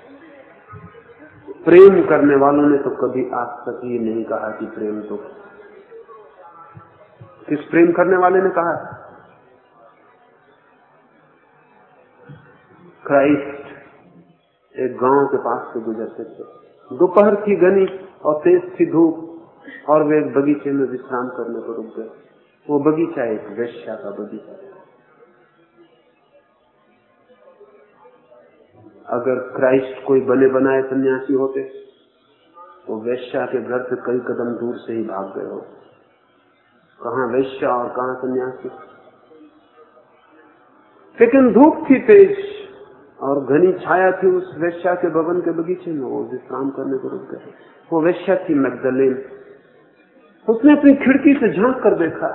प्रेम करने वालों ने तो कभी आज तक ये नहीं कहा कि प्रेम तो किस प्रेम करने वाले ने कहा? क्राइस्ट, एक गाँव के पास से गुजरते थे। दोपहर की घनी और तेज थी धूप, और वे एक बगीचे में विश्राम करने को रुक गए। वो बगीचा एक वैश्या का बगीचा अगर क्राइस्ट कोई बने बनाए सन्यासी होते तो वैश्या के घर से कई कदम दूर से ही भाग गए होते कहा वैश्या और कहा सन्यासी? लेकिन धूप थी तेज और घनी छाया थी उस वैश्या के भवन के बगीचे में। वो विश्राम करने को रुक गए। वो वैश्या थी मैगदलेन। उसने अपनी खिड़की से झाँक कर देखा,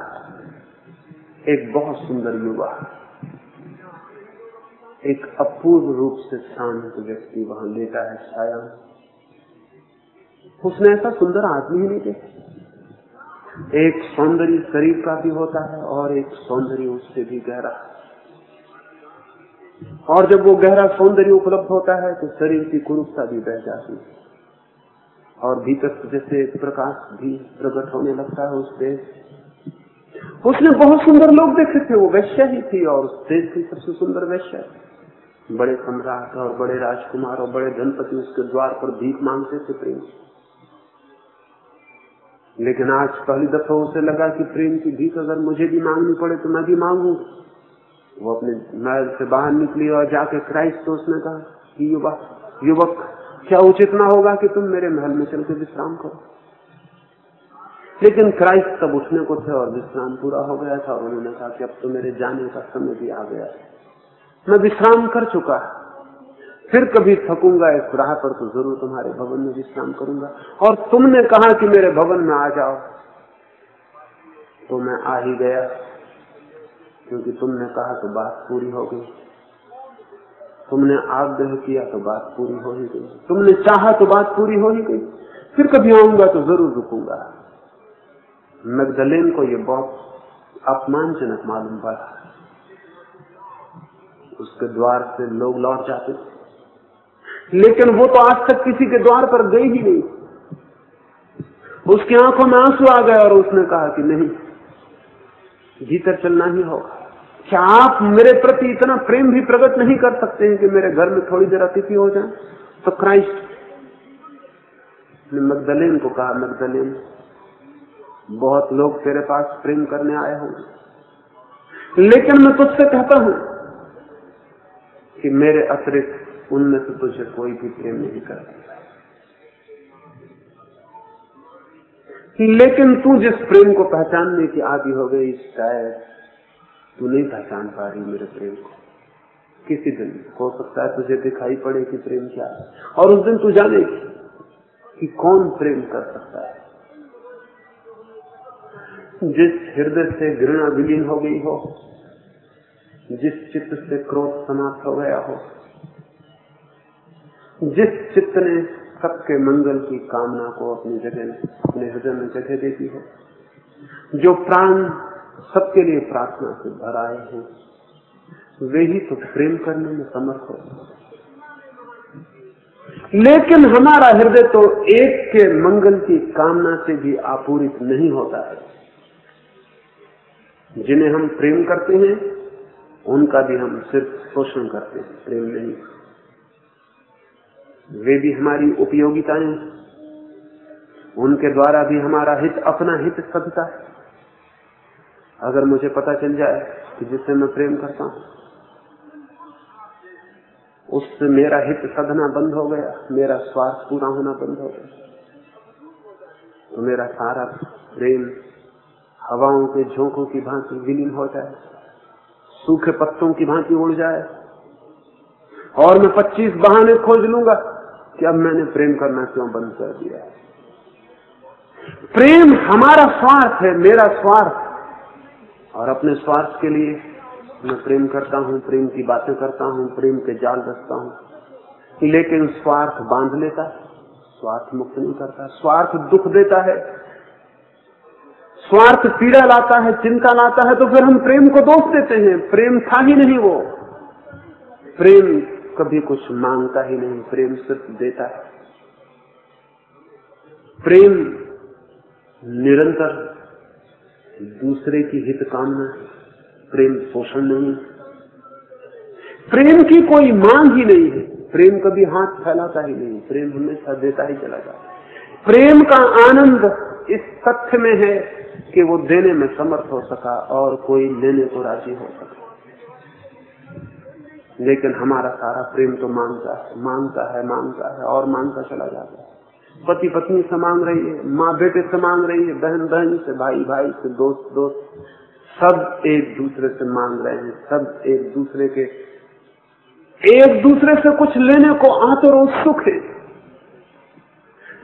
एक बहुत सुंदर युवा। एक अपूर्व रूप से शांत व्यक्ति वहाँ लेटा है छाया। उसने ऐसा सुंदर आदमी ही नहीं देखा। एक सौंदर्य शरीर का भी होता है और एक सौंदर्य उससे भी गहरा। और जब वो गहरा सौंदर्य उपलब्ध होता है तो शरीर की कुरूपता भी बह जाती है। और भीतर जैसे प्रकाश भी प्रकट होने लगता है उस देश उसने बहुत सुंदर लोग देखे थे, वो वैश्य ही थी और उस देश की सबसे सुंदर वैश्य बड़े सम्राट और बड़े राजकुमार और बड़े धनपति उसके द्वार पर भीख मांगते थे प्रेम लेकिन आज पहली दफ़ा उसे लगा कि प्रेम की भीख अगर मुझे भी मांगनी पड़े तो मैं भी मांगू। वो अपने महल से बाहर निकली और जाके क्राइस्ट तो उसने कहा कि, युवक युवक, क्या उचित ना होगा कि तुम मेरे महल में चल के विश्राम करो? लेकिन क्राइस्ट तब उठने को थे और विश्राम पूरा हो गया था और उन्होंने कहा कि अब तो मेरे जाने का समय भी आ गया मैं विश्राम कर चुका फिर कभी थकूँगा, इस राह पर तो ज़रूर तुम्हारे भवन में विश्राम करूँगा। और तुमने कहा कि मेरे भवन में आ जाओ। तो मैं आ ही गया, क्योंकि तुमने कहा तो बात पूरी हो गई। तुमने आग्रह किया तो बात पूरी हो ही गई। तुमने चाहा तो बात पूरी हो ही गई। फिर कभी आऊँगा तो ज़रूर रुकूँगा। मैगदलेन को यह बहुत अपमानजनक मालूम पड़ा। उसके द्वार से लोग लौट जाते थे। लेकिन वो तो आज तक किसी के द्वार पर गई ही नहीं। उसकी आँखों में आँसू आ गए और उसने कहा कि नहीं, भीतर चलना ही होगा। क्या आप मेरे प्रति इतना प्रेम भी प्रकट नहीं कर सकते हैं कि मेरे घर में थोड़ी देर अतिथि हो जाए? तो क्राइस्ट ने मगदलेन को कहा, मगदलेन, बहुत लोग तेरे पास प्रेम करने आए होंगे। लेकिन मैं तुझसे कहता हूँ कि मेरे अतिरिक्त उनमें से तुझे कोई भी प्रेम नहीं करता। लेकिन तू जिस प्रेम को पहचानने की आदि हो गई, शायद तू नहीं पहचान पा रही मेरे प्रेम को। किसी दिन हो सकता है तुझे दिखाई पड़े कि प्रेम क्या है। और उस दिन तू जानेगी कि कौन प्रेम कर सकता है। जिस हृदय से घृणा विलीन हो गई हो जिस चित्त से क्रोध समाप्त हो गया हो, जिस चित्त ने सबके मंगल की कामना को अपनी जगह अपने हृदय में जगह देती है, जो प्राण सबके लिए प्रार्थना से भर आए हैं, वे ही तो प्रेम करने में समर्थ हो। लेकिन हमारा हृदय तो एक के मंगल की कामना से भी आपूरित नहीं होता है। जिन्हें हम प्रेम करते हैं उनका भी हम सिर्फ़ शोषण करते हैं, प्रेम नहीं। वे भी हमारी उपयोगिताएँ उनके द्वारा भी हमारा हित, अपना हित सदता है। अगर मुझे पता चल जाए कि जिससे मैं प्रेम करता हूँ, उससे मेरा हित सधना बंद हो गया, मेरा स्वार्थ पूरा होना बंद हो गया तो मेरा सारा प्रेम हवाओं के झोंकों की भांति विलीन हो जाए। सूखे पत्तों की भांति उड़ जाए। और मैं 25 बहाने खोज लूँगा कि अब मैंने प्रेम करना क्यों बंद कर दिया प्रेम हमारा स्वार्थ है, मेरा स्वार्थ। और अपने स्वार्थ के लिए मैं प्रेम करता हूँ, प्रेम की बातें करता हूँ, प्रेम के जाल रखता हूँ। लेकिन स्वार्थ बाँध लेता, स्वार्थ मुक्त नहीं करता, स्वार्थ दुख देता है। स्वार्थ पीड़ा लाता है, चिंता लाता है तो फिर हम प्रेम को दोष देते हैं। प्रेम था ही नहीं वो। प्रेम कभी कुछ माँगता ही नहीं, प्रेम सिर्फ़ देता है। प्रेम निरंतर दूसरे की हित कामना प्रेम शोषण नहीं प्रेम की कोई मांग ही नहीं है। प्रेम कभी हाथ फैलाता ही नहीं, प्रेम हमेशा देता ही चला जाता प्रेम का आनंद इस तथ्य में है कि वो देने में समर्थ हो सका और कोई लेने को राज़ी हो सका। लेकिन हमारा सारा प्रेम तो माँगता है माँगता है माँगता है और माँगता चला जाता है। पति पत्नी से मांग रही है माँ बेटे से मांग रही है बहन बहन से भाई भाई से दोस्त दोस्त सब एक दूसरे से मांग रहे हैं, सब एक दूसरे के, एक दूसरे से कुछ लेने को आतुर उत्सुक है।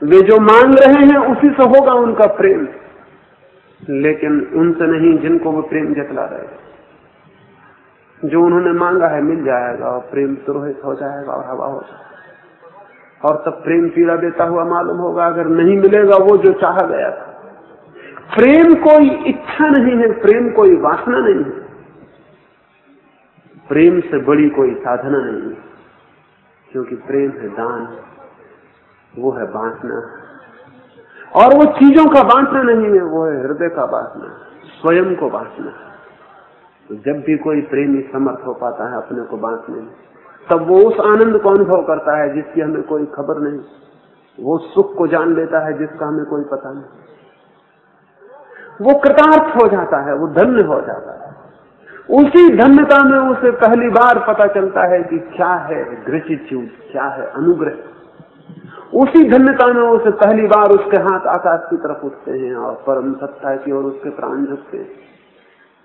वे जो मांग रहे हैं, उसी से होगा उनका प्रेम। लेकिन उनसे नहीं, जिनको वो प्रेम जतला रहे जो उन्होंने मांगा है, मिल जाएगा, और प्रेम तुरोहित हो जाएगा और हवा हो जाएगा। और तब प्रेम पीड़ा देता हुआ मालूम होगा, अगर नहीं मिलेगा वो जो चाह गया था। प्रेम कोई इच्छा नहीं है, प्रेम कोई वासना नहीं है। प्रेम से बड़ी कोई साधना नहीं है, क्योंकि प्रेम है दान, वो है बांटना और वो चीज़ों का बांटना नहीं है, वो है हृदय का बांटना, स्वयं को बांटना। तो जब भी कोई प्रेमी समर्थ हो पाता है अपने को बांटने में, तब वो उस आनंद को अनुभव करता है जिसकी हमें कोई खबर नहीं। वो सुख को जान लेता है जिसका हमें कोई पता नहीं। वो कृतार्थ हो जाता है, वो धन्य हो जाता है। उसी धन्यता में उसे पहली बार पता चलता है कि क्या है ग्रेटिट्यूड क्या है, अनुग्रह। उसी धन्यता में उसे पहली बार उसके हाथ आकाश की तरफ़ उठते हैं और परम सत्ता की ओर उसके प्राण झुकते हैं।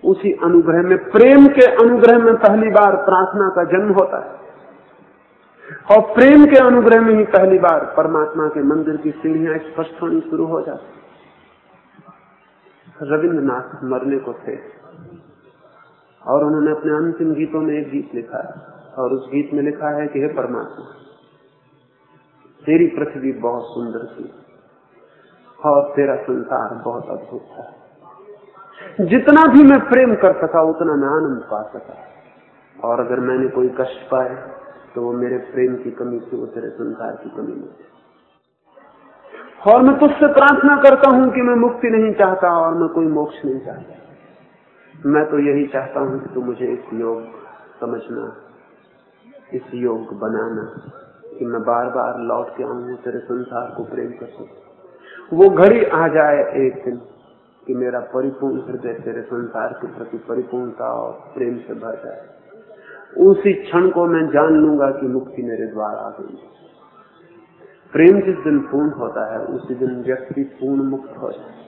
उसी अनुग्रह में, प्रेम के अनुग्रह में पहली बार प्रार्थना का जन्म होता है। और प्रेम के अनुग्रह में ही पहली बार परमात्मा के मंदिर की सीढ़ियाँ स्पष्ट होनी शुरू हो जाती रविन्द्रनाथ मरने को थे और उन्होंने अपने अंतिम गीतों में एक गीत लिखा है। और उस गीत में लिखा है कि हे परमात्मा तेरी पृथ्वी बहुत सुंदर थी और तेरा संसार बहुत अद्भुत था। जितना भी मैं प्रेम कर सका, उतना मैं आनंद पा सका। और अगर मैंने कोई कष्ट पाए तो वो मेरे प्रेम की कमी थी, वो तेरे संसार की कमी नहीं और मैं तुझसे प्रार्थना करता हूँ कि मैं मुक्ति नहीं चाहता और मैं कोई मोक्ष नहीं चाहता। मैं तो यही चाहता हूँ कि तू मुझे इस योग समझना, इस योग बनाना। कि मैं बार बार लौट के आऊँ, तेरे संसार को प्रेम कर सकूँ। वो घड़ी आ जाए एक दिन कि मेरा परिपूर्ण हृदय तेरे संसार के प्रति परिपूर्णता और प्रेम से भर जाए। उसी क्षण को मैं जान लूँगा कि मुक्ति मेरे द्वार आ गई प्रेम जिस दिन पूर्ण होता है, उसी दिन व्यक्ति पूर्ण मुक्त हो जाए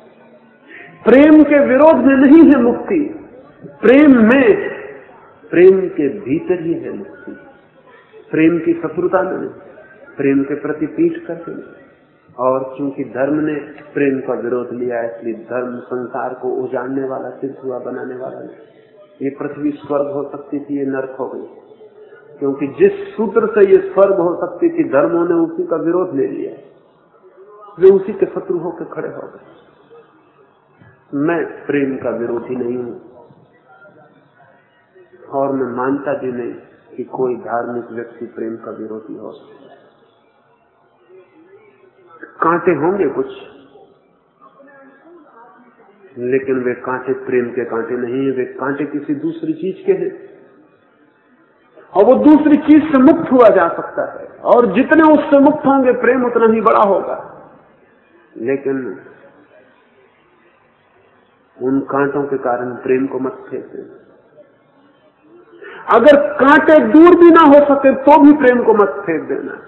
प्रेम के विरोध में नहीं है मुक्ति। प्रेम में, प्रेम के भीतर ही है मुक्ति। प्रेम की शत्रुता में नहीं। प्रेम के प्रति पीठ करके और क्योंकि धर्म ने प्रेम का विरोध लिया इसलिए धर्म संसार को उजाड़ने वाला, सिद्ध हुआ, बनाने वाला नहीं। ये पृथ्वी स्वर्ग हो सकती थी, ये नर्क हो गई। क्योंकि जिस सूत्र से ये स्वर्ग हो सकती थी, धर्मों ने उसी का विरोध ले लिया। वे उसी के शत्रु होकर खड़े हो गए। मैं प्रेम का विरोधी नहीं हूँ। और मैं मानता भी नहीं कि कोई धार्मिक व्यक्ति प्रेम का विरोधी हो सकता। कांटे होंगे कुछ। लेकिन वे कांटे प्रेम के कांटे नहीं है, वे कांटे किसी दूसरी चीज़ के हैं। और वो दूसरी चीज़ से मुक्त हुआ जा सकता है। और जितने उससे मुक्त होंगे, प्रेम उतना ही बड़ा होगा। लेकिन उन कांटों के कारण प्रेम को मत फेंके अगर कांटे दूर भी ना हो सके तो भी प्रेम को मत फेंक देना।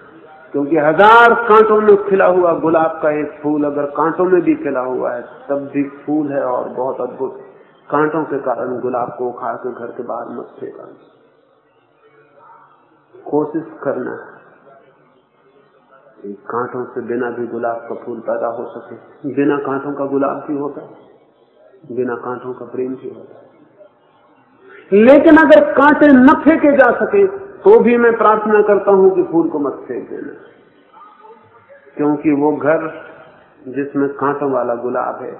क्योंकि हज़ार कांटों में खिला हुआ गुलाब का एक फूल अगर कांटों में भी खिला हुआ है, तब भी फूल है और बहुत अद्भुत। कांटों के कारण गुलाब को उखाड़ के घर के बाहर मत फेंका। कोशिश करना कांटों से बिना भी गुलाब का फूल पैदा हो सके। बिना कांटों का गुलाब भी होता है, बिना कांटों का प्रेम भी होता है। लेकिन अगर कांटे न फेंके जा सके तो भी मैं प्रार्थना करता हूँ कि फूल को मत फेंक देना। क्योंकि वो घर जिसमें कांटों वाला गुलाब है,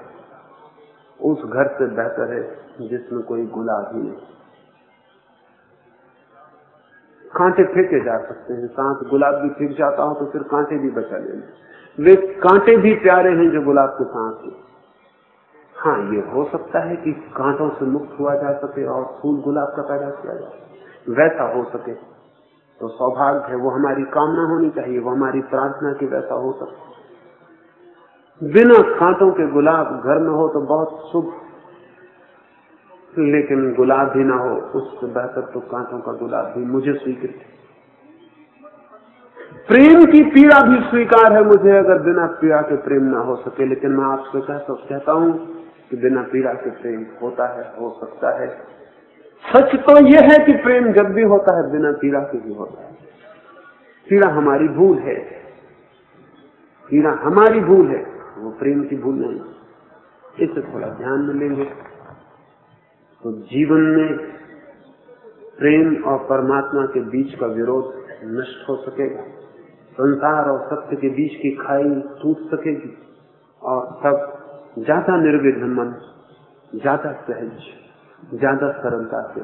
उस घर से बेहतर है जिसमें कोई गुलाब ही नहीं। कांटे फेंके जा सकते हैं, सांस गुलाब भी फेंक जाता हो तो फिर कांटे भी बचा लेना। वे कांटे भी प्यारे हैं जो गुलाब के सांस है। हाँ ये हो सकता है कि कांटों से मुक्त हुआ जा सके और फूल गुलाब का पैदा किया जाए वैसा हो सके। तो सौभाग्य है, वो हमारी कामना होनी चाहिए, वो हमारी प्रार्थना की वैसा हो सके। बिना कांटों के गुलाब घर में हो तो बहुत शुभ, लेकिन गुलाब भी ना हो उससे बेहतर तो कांटों का गुलाब भी मुझे स्वीकृत प्रेम की पीड़ा भी स्वीकार है मुझे, अगर बिना पीड़ा के प्रेम ना हो सके। लेकिन मैं आपसे कहता कहता हूँ कि बिना पीड़ा के प्रेम होता है, हो सकता है। सच तो यह है कि प्रेम जब भी होता है, बिना पीड़ा के भी होता है। पीड़ा हमारी भूल है। पीड़ा हमारी भूल है, वो प्रेम की भूल नहीं। इसे थोड़ा ध्यान में लेंगे। तो जीवन में प्रेम और परमात्मा के बीच का विरोध नष्ट हो सकेगा। संसार और सत्य के बीच की खाई टूट सकेगी। और सब ज़्यादा निर्विघ्न मन, ज़्यादा सहज ज़्यादा सरलता से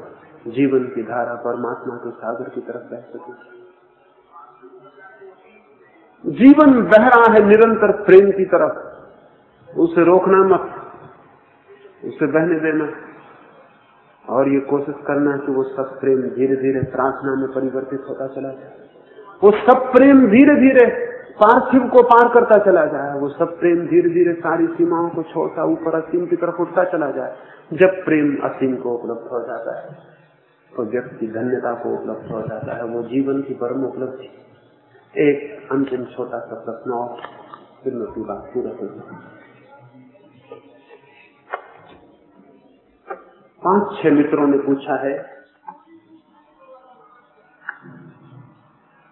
जीवन की धारा परमात्मा के सागर की तरफ़ बह सके। जीवन बह रहा है निरंतर प्रेम की तरफ़। उसे रोकना मत, उसे बहने देना। और ये कोशिश करना कि वो सब प्रेम धीरे धीरे प्रार्थना में परिवर्तित होता चला जाए। वो सब प्रेम धीरे धीरे पार्थिव को पार करता चला जाए। वो सब प्रेम धीरे धीरे सारी सीमाओं को छोड़ता, ऊपर असीम की तरफ़ उठता चला जाए। जब प्रेम असीम को उपलब्ध हो जाता है तो व्यक्ति धन्यता को उपलब्ध हो जाता है, वो जीवन की परम उपलब्धि। एक अंतिम छोटा सा प्रश्न और फिर मैं अपनी बात पूरा करूँगा पाँच छह मित्रों ने पूछा है,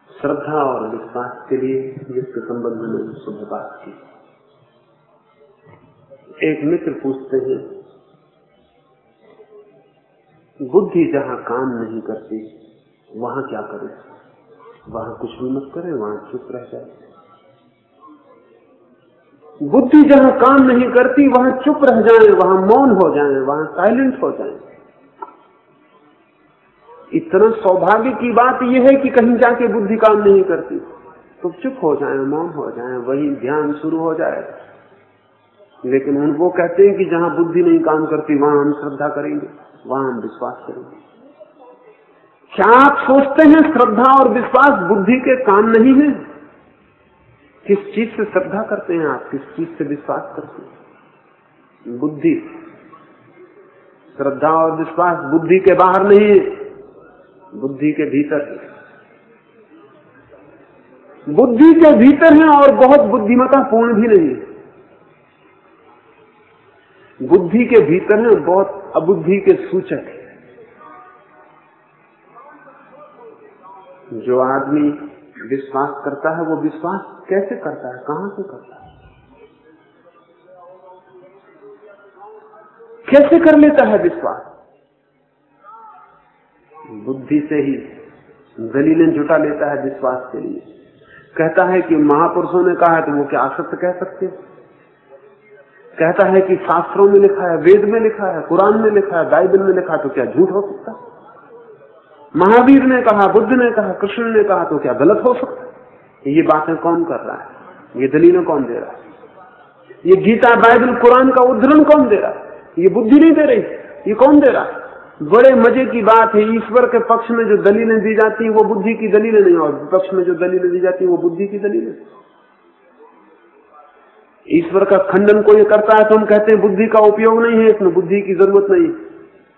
श्रद्धा और विश्वास के लिए जिसके संबंध में सुबह बात की। एक मित्र पूछते हैं बुद्धि जहाँ काम नहीं करती, वहाँ क्या करे? वहाँ कुछ भी मत करे, वहाँ चुप रह जाए। बुद्धि जहाँ काम नहीं करती, वहाँ चुप रह जाए, वहाँ मौन हो जाए, वहाँ साइलेंट हो जाए। इतना सौभाग्य की बात यह है कि कहीं जाके बुद्धि काम नहीं करती। तो चुप हो जाए, मौन हो जाए, वही ध्यान शुरू हो जाए। लेकिन वो कहते हैं कि जहाँ बुद्धि नहीं काम करती, वहाँ हम श्रद्धा करेंगे। वहाँ हम विश्वास करेंगे क्या आप सोचते हैं श्रद्धा और विश्वास बुद्धि के काम नहीं है? किस चीज़ से श्रद्धा करते हैं आप? किस चीज़ से विश्वास करते हैं? बुद्धि। श्रद्धा और विश्वास बुद्धि के बाहर नहीं है, बुद्धि के भीतर है। बुद्धि के भीतर है और बहुत बुद्धिमता पूर्ण भी नहीं है। बुद्धि के भीतर है, बहुत अबुद्धि के सूचक है। जो आदमी विश्वास करता है, वो विश्वास कैसे करता है? कहाँ से करता है? कैसे कर लेता है विश्वास? बुद्धि से ही दलीलें जुटा लेता है विश्वास के लिए। कहता है कि महापुरुषों ने कहा है तो वो क्या असत्य कह सकते हैं? कहता है कि शास्त्रों में लिखा है, वेद में लिखा है, कुरान में लिखा है, बाइबल में लिखा है तो क्या झूठ हो सकता महावीर ने कहा, बुद्ध ने कहा, कृष्ण ने कहा तो क्या गलत हो सकता ये बातें कौन कर रहा है? ये दलीलें कौन दे रहा है? ये गीता, बाइबल, कुरान का उद्धरण कौन दे रहा है? ये बुद्धि नहीं दे रही, ये कौन दे रहा है? बड़े मज़े की बात है, ईश्वर के पक्ष में जो दलीलें दी जाती है, वो बुद्धि की दलीलें नहीं, और विपक्ष में जो दलीलें दी जाती है, वो बुद्धि की दलीलें। ईश्वर का खंडन कोई करता है तो हम कहते हैं, बुद्धि का उपयोग नहीं है इसमें, बुद्धि की ज़रूरत नहीं।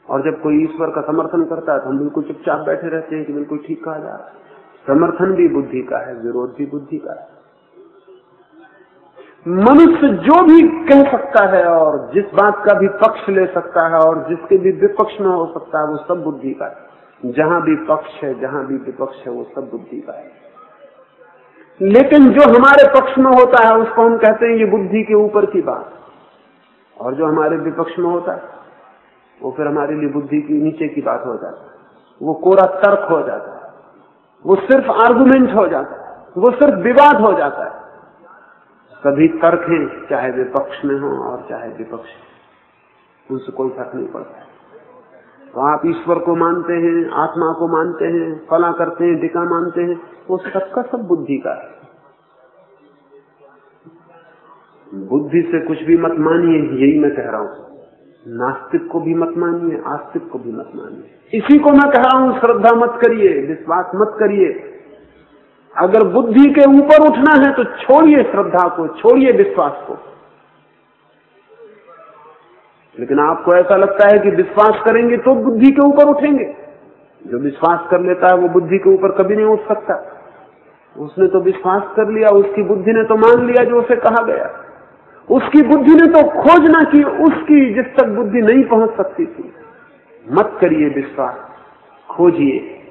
और जब कोई ईश्वर का समर्थन करता है तो हम बिल्कुल चुपचाप बैठे रहते हैं कि बिल्कुल ठीक कहा जा रहा है। समर्थन भी बुद्धि का है, विरोध भी बुद्धि का है। मनुष्य जो भी कह सकता है और जिस बात का भी पक्ष ले सकता है और जिसके भी विपक्ष में हो सकता है, वो सब बुद्धि का है। जहाँ भी पक्ष है, जहाँ भी विपक्ष है, वो सब बुद्धि का है। लेकिन जो हमारे पक्ष में होता है, उसको हम कहते हैं ये बुद्धि के ऊपर की बात। और जो हमारे विपक्ष में होता है, वो फिर हमारे लिए बुद्धि की नीचे की बात हो जाता है। वो कोरा तर्क हो जाता है। वो सिर्फ़ आर्गुमेंट हो जाता है। वो सिर्फ़ विवाद हो जाता है। सभी तर्क हैं, चाहे वे पक्ष में हो और चाहे विपक्ष उनसे कोई फ़र्क नहीं पड़ता। है तो आप ईश्वर को मानते हैं, आत्मा को मानते हैं, फला करते हैं डिका मानते हैं, वो सबका सब बुद्धि का है। बुद्धि से कुछ भी मत मानिए, यही मैं कह रहा हूँ। नास्तिक को भी मत मानिए, आस्तिक को भी मत मानिए। इसी को मैं कह रहा हूँ, श्रद्धा मत करिए, विश्वास मत करिए। अगर बुद्धि के ऊपर उठना है तो छोड़िए श्रद्धा को, छोड़िए विश्वास को। लेकिन आपको ऐसा लगता है कि विश्वास करेंगे तो बुद्धि के ऊपर उठेंगे। जो विश्वास कर लेता है वो बुद्धि के ऊपर कभी नहीं उठ सकता। उसने तो विश्वास कर लिया, उसकी बुद्धि ने तो मान लिया जो उसे कहा गया। उसकी बुद्धि ने तो खोजना की उसकी जिस तक बुद्धि नहीं पहुँच सकती थी। मत करिए विश्वास, खोजिए।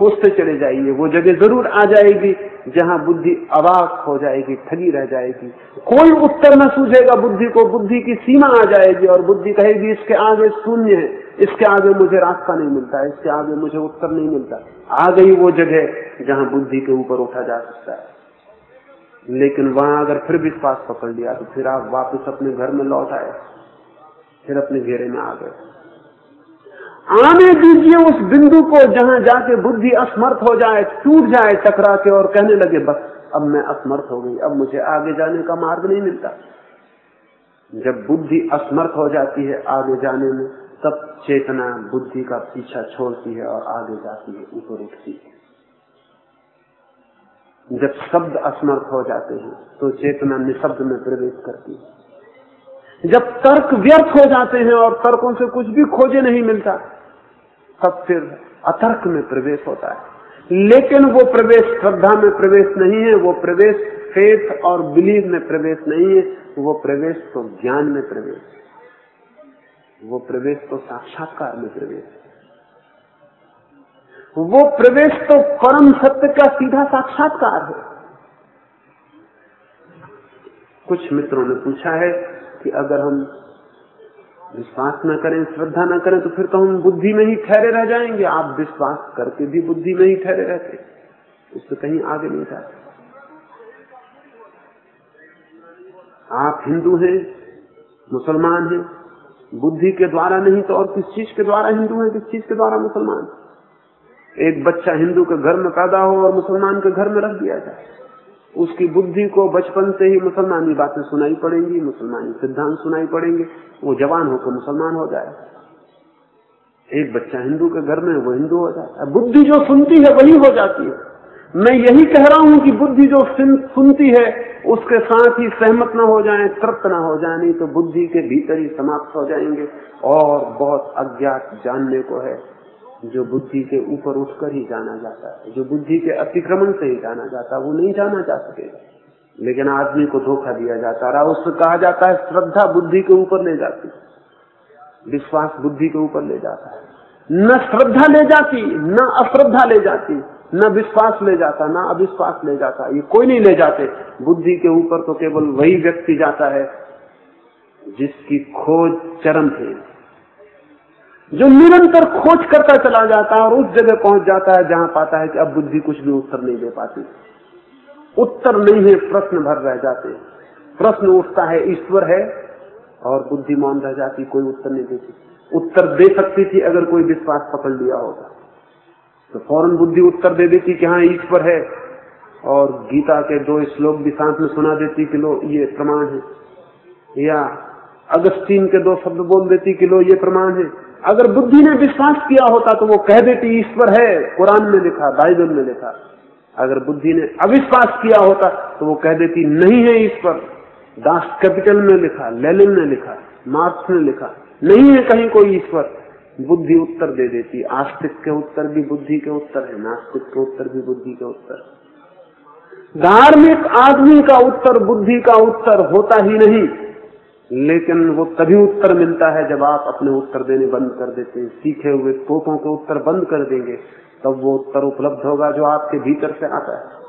खोजते चले जाइए, वो जगह ज़रूर आ जाएगी, जहाँ बुद्धि अवाक हो जाएगी, ठगी रह जाएगी। कोई उत्तर न सूझेगा बुद्धि को, बुद्धि की सीमा आ जाएगी और बुद्धि कहेगी, इसके आगे शून्य है, इसके आगे मुझे रास्ता नहीं मिलता, इसके आगे मुझे उत्तर नहीं मिलता। आ गई वो जगह जहाँ बुद्धि के ऊपर उठा जा सकता है। लेकिन वहाँ अगर फिर विश्वास पकड़ लिया तो फिर आप वापस अपने घर में लौट आए, फिर अपने घेरे में आ गए। आने दीजिए उस बिंदु को जहाँ जाके बुद्धि असमर्थ हो जाए, टूट जाए टकरा के और कहने लगे, बस, अब मैं असमर्थ हो गई, अब मुझे आगे जाने का मार्ग नहीं मिलता। जब बुद्धि असमर्थ हो जाती है आगे जाने में, तब चेतना बुद्धि का पीछा छोड़ती है और आगे जाती है, ऊपर उठती है। जब शब्द असमर्थ हो जाते हैं तो चेतना निशब्द में प्रवेश करती है। जब तर्क व्यर्थ हो जाते हैं और तर्कों से कुछ भी खोजे नहीं मिलता तब फिर अतर्क में प्रवेश होता है। लेकिन वो प्रवेश श्रद्धा में प्रवेश नहीं है, वो प्रवेश फेथ और बिलीव में प्रवेश नहीं है, वो प्रवेश तो ज्ञान में प्रवेश वो प्रवेश तो साक्षात्कार में प्रवेश वो प्रवेश तो परम सत्य का सीधा साक्षात्कार है। कुछ मित्रों ने पूछा है कि अगर हम विश्वास न करें, श्रद्धा न करें तो फिर तो हम बुद्धि में ही ठहरे रह जाएँगे। आप विश्वास करके भी बुद्धि में ही ठहरे रहते उससे कहीं आगे नहीं जाते आप हिंदू हैं, मुसलमान हैं, बुद्धि के द्वारा नहीं तो और किस चीज़ के द्वारा हिंदू है, किस चीज़ के द्वारा मुसलमान? एक बच्चा हिंदू के घर में पैदा हो और मुसलमान के घर में रख दिया जाए। उसकी बुद्धि को बचपन से ही मुसलमानी बातें सुनाई पड़ेंगी, मुसलमानी सिद्धांत सुनाई पड़ेंगे, वो जवान होकर मुसलमान हो जाए। एक बच्चा हिंदू के घर में, वो हिंदू हो जाता है। बुद्धि जो सुनती है, वही हो जाती है। मैं यही कह रहा हूँ कि बुद्धि जो सुनती है, उसके साथ ही सहमत न हो जाए, तृप्त न हो जाए, नहीं तो बुद्धि के भीतर ही समाप्त हो जाएँगे और बहुत अज्ञात जानने को है। जो बुद्धि के ऊपर उठकर ही जाना जाता है, जो बुद्धि के अतिक्रमण से ही जाना जाता है, वो नहीं जाना जा सकेगा। लेकिन आदमी को धोखा दिया जाता रहा उससे कहा जाता है, श्रद्धा बुद्धि के ऊपर ले जाती विश्वास बुद्धि के ऊपर ले जाता है। न श्रद्धा ले जाती, न अश्रद्धा ले जाती, न विश्वास ले जाता, न अविश्वास ले जाता, ये कोई नहीं ले जाते। बुद्धि के ऊपर तो केवल वही व्यक्ति जाता है, जिसकी खोज चरम है। जो निरंतर खोज करता चला जाता है और उस जगह पहुँच जाता है जहाँ पाता है कि अब बुद्धि कुछ भी उत्तर नहीं दे पाती। उत्तर नहीं है, प्रश्न भर रह जाते प्रश्न उठता है, ईश्वर है और बुद्धि मौन रह जाती, कोई उत्तर नहीं देती। उत्तर दे सकती थी अगर कोई विश्वास पकड़ लिया होगा तो फ़ौरन बुद्धि उत्तर दे देती कि हाँ ईश्वर है। और गीता के दो श्लोक भी साथ में सुना देती कि लो, ये प्रमाण है। या अगस्तीन के दो शब्द बोल देती कि लो, ये प्रमाण है। अगर बुद्धि ने विश्वास किया होता तो वो कह देती, ईश्वर है, कुरान में लिखा, बाइबल में लिखा। अगर बुद्धि ने अविश्वास किया होता तो वो कह देती, नहीं है ईश्वर। दास कैपिटल में लिखा लेलिन ने लिखा, मार्क्स ने लिखा, नहीं है कहीं कोई ईश्वर। बुद्धि उत्तर दे देती, आस्तिक के उत्तर भी बुद्धि के उत्तर है, नास्तिक के उत्तर भी बुद्धि के उत्तर। धार्मिक आदमी का उत्तर बुद्धि का उत्तर होता ही नहीं। लेकिन वो तभी उत्तर मिलता है जब आप अपने उत्तर देने बंद कर देते हैं। सीखे हुए तोपों के उत्तर बंद कर देंगे, तब वो उत्तर उपलब्ध होगा जो आपके भीतर से आता है।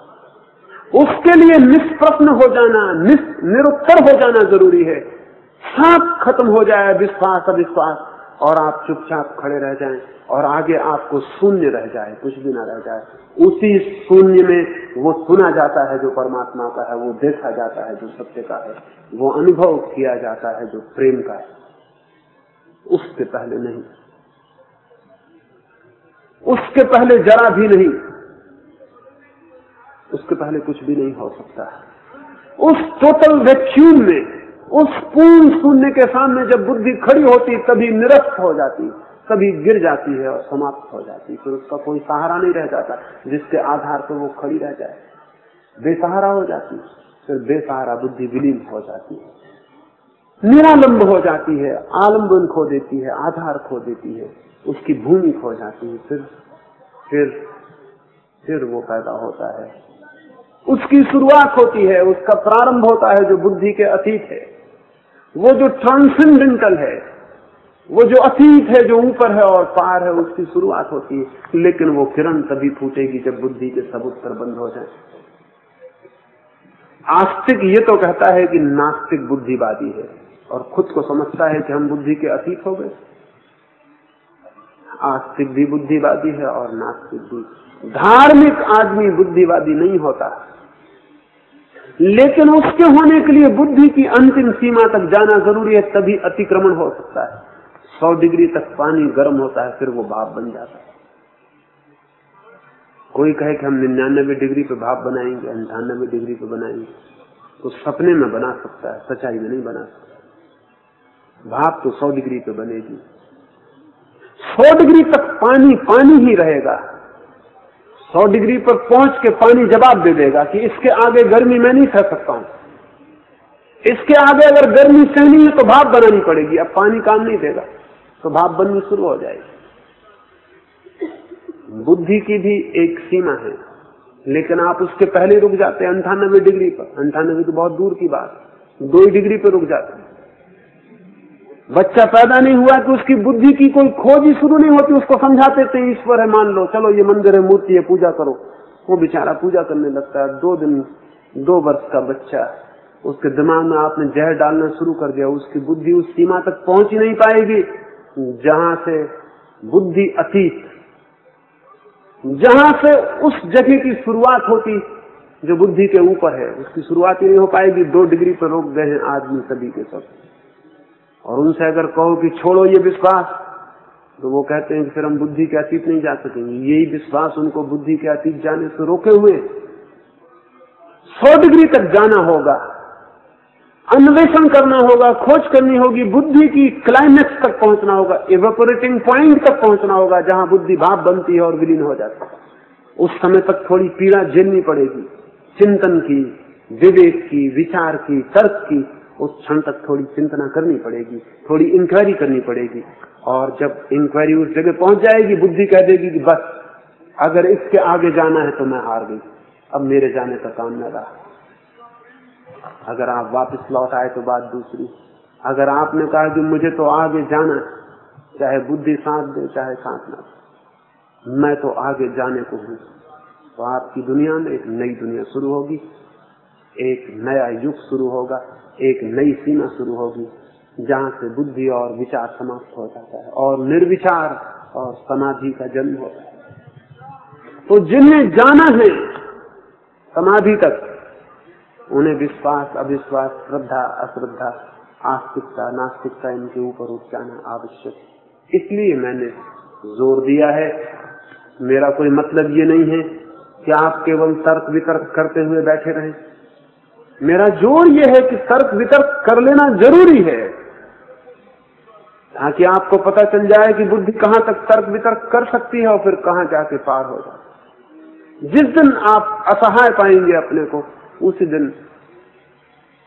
उसके लिए निष्प्रश्न हो जाना निरुत्तर हो जाना ज़रूरी है। साफ़ खत्म हो जाए, विश्वास, अविश्वास, और आप चुपचाप खड़े रह जाएँ, और आगे आपको शून्य रह जाए, कुछ भी ना रह जाए। उसी शून्य में वो सुना जाता है जो परमात्मा का है, वो देखा जाता है जो सत्य का है। वो अनुभव किया जाता है जो प्रेम का है। उसके पहले नहीं। उसके पहले जरा भी नहीं। उसके पहले कुछ भी नहीं हो सकता उस टोटल वैक्यूम में, उस पूर्ण शून्य के सामने जब बुद्धि खड़ी होती, तभी निरस्त हो जाती कभी गिर जाती है और समाप्त हो जाती फिर उसका कोई सहारा नहीं रह जाता, जिसके आधार पर वो खड़ी रह जाए। बेसहारा हो जाती फिर बेसहारा बुद्धि विलीन हो जाती है। निरालंब हो जाती है आलंबन खो देती है, आधार खो देती है, उसकी भूमि खो जाती है, फिर फिर फिर वो पैदा होता है। उसकी शुरुआत होती है, उसका प्रारंभ होता है जो बुद्धि के अतीत है। वो जो ट्रांसेंडेंटल है, वो जो अतीत है जो ऊपर है और पार है, उसकी शुरुआत होती है, लेकिन वो किरण तभी फूटेगी जब बुद्धि के सब उत्तर बंद हो जाए। आस्तिक ये तो कहता है कि नास्तिक बुद्धिवादी है और खुद को समझता है कि हम बुद्धि के अतीत हो गए। आस्तिक भी बुद्धिवादी है और नास्तिक भी। धार्मिक आदमी बुद्धिवादी नहीं होता। लेकिन उसके होने के लिए बुद्धि की अंतिम सीमा तक जाना ज़रूरी है, तभी अतिक्रमण हो सकता है। सौ डिग्री तक पानी गर्म होता है, फिर वो भाप बन जाता है। कोई कहे कि हम निन्यानबे डिग्री पे भाप बनाएँगे, अंठानबे डिग्री पे बनाएँगे। तो सपने में बना सकता है, सच्चाई में नहीं बना सकता। भाप तो सौ डिग्री पे बनेगी। सौ डिग्री तक पानी पानी ही रहेगा। सौ डिग्री पर पहुँच के पानी जवाब दे देगा कि इसके आगे गर्मी मैं नहीं सह सकता हूँ। इसके आगे अगर गर्मी सहनी है तो भाप बनानी पड़ेगी, अब पानी काम नहीं देगा तो भाप बननी शुरू हो जाएगी। बुद्धि की भी एक सीमा है। लेकिन आप उसके पहले रुक जाते हैं, अंठानबे डिग्री पर। अंठानबे तो बहुत दूर की बात दो ही डिग्री पर रुक जाते हैं। बच्चा पैदा नहीं हुआ कि उसकी बुद्धि की कोई खोज ही शुरू नहीं होती, उसको समझाते थे, ईश्वर है, मान लो, चलो, ये मंदिर है, मूर्ति है, पूजा करो। वो बेचारा पूजा करने लगता है। दो दिन, दो वर्ष का बच्चा, उसके दिमाग में आपने जहर डालना शुरू कर दिया, उसकी बुद्धि उस सीमा तक पहुँच ही नहीं पाएगी, जहाँ से बुद्धि अतीत जहाँ से उस जगह की शुरुआत होती, जो बुद्धि के ऊपर है, उसकी शुरुआत ही नहीं हो पाएगी। दो डिग्री पर रोक गए हैं आदमी सभी के सब। और उनसे अगर कहो कि छोड़ो ये विश्वास तो वो कहते हैं कि फिर हम बुद्धि के अतीत नहीं जा सकेंगे। यही विश्वास उनको बुद्धि के अतीत जाने से रोके हुए सौ डिग्री तक जाना होगा। अन्वेषण करना होगा, खोज करनी होगी, बुद्धि की क्लाइमेक्स तक पहुँचना होगा इवेपोरेटिंग पॉइंट तक पहुँचना होगा, जहाँ बुद्धि भाव बनती है और विलीन हो जाती है। उस समय तक थोड़ी पीड़ा झेलनी पड़ेगी, चिंतन की, विवेक की, विचार की, तर्क की, उस क्षण तक थोड़ी चिंतना करनी पड़ेगी, थोड़ी इंक्वायरी करनी पड़ेगी। और जब इंक्वायरी उस जगह पहुँच जाएगी, बुद्धि कह देगी कि बस, अगर इसके आगे जाना है तो मैं हार गई, अब मेरे जाने का काम न रहा। अगर आप वापस लौट आए तो बात दूसरी। अगर आपने कहा कि मुझे तो आगे जाना चाहे बुद्धि साथ दे, चाहे साथ ना मैं तो आगे जाने को हूँ। तो आपकी दुनिया में एक नई दुनिया शुरू होगी, एक नया युग शुरू होगा, एक नई सीमा शुरू होगी, जहाँ से बुद्धि और विचार समाप्त हो जाता है, और निर्विचार और समाधि का जन्म होता है। तो जिन्हें जाना है, समाधि तक उन्हें विश्वास, अविश्वास, श्रद्धा, अश्रद्धा, आस्तिकता, नास्तिकता, इनके ऊपर उठ जाना आवश्यक इसलिए मैंने ज़ोर दिया है। मेरा कोई मतलब ये नहीं है कि आप केवल तर्क वितर्क करते हुए बैठे रहें। मेरा ज़ोर यह है कि तर्क वितर्क कर लेना ज़रूरी है, ताकि आपको पता चल जाए कि बुद्धि कहाँ तक तर्क वितर्क कर सकती है और फिर कहाँ जाके पार हो जाए। जिस दिन आप असहाय पाएँगे अपने को उसी दिन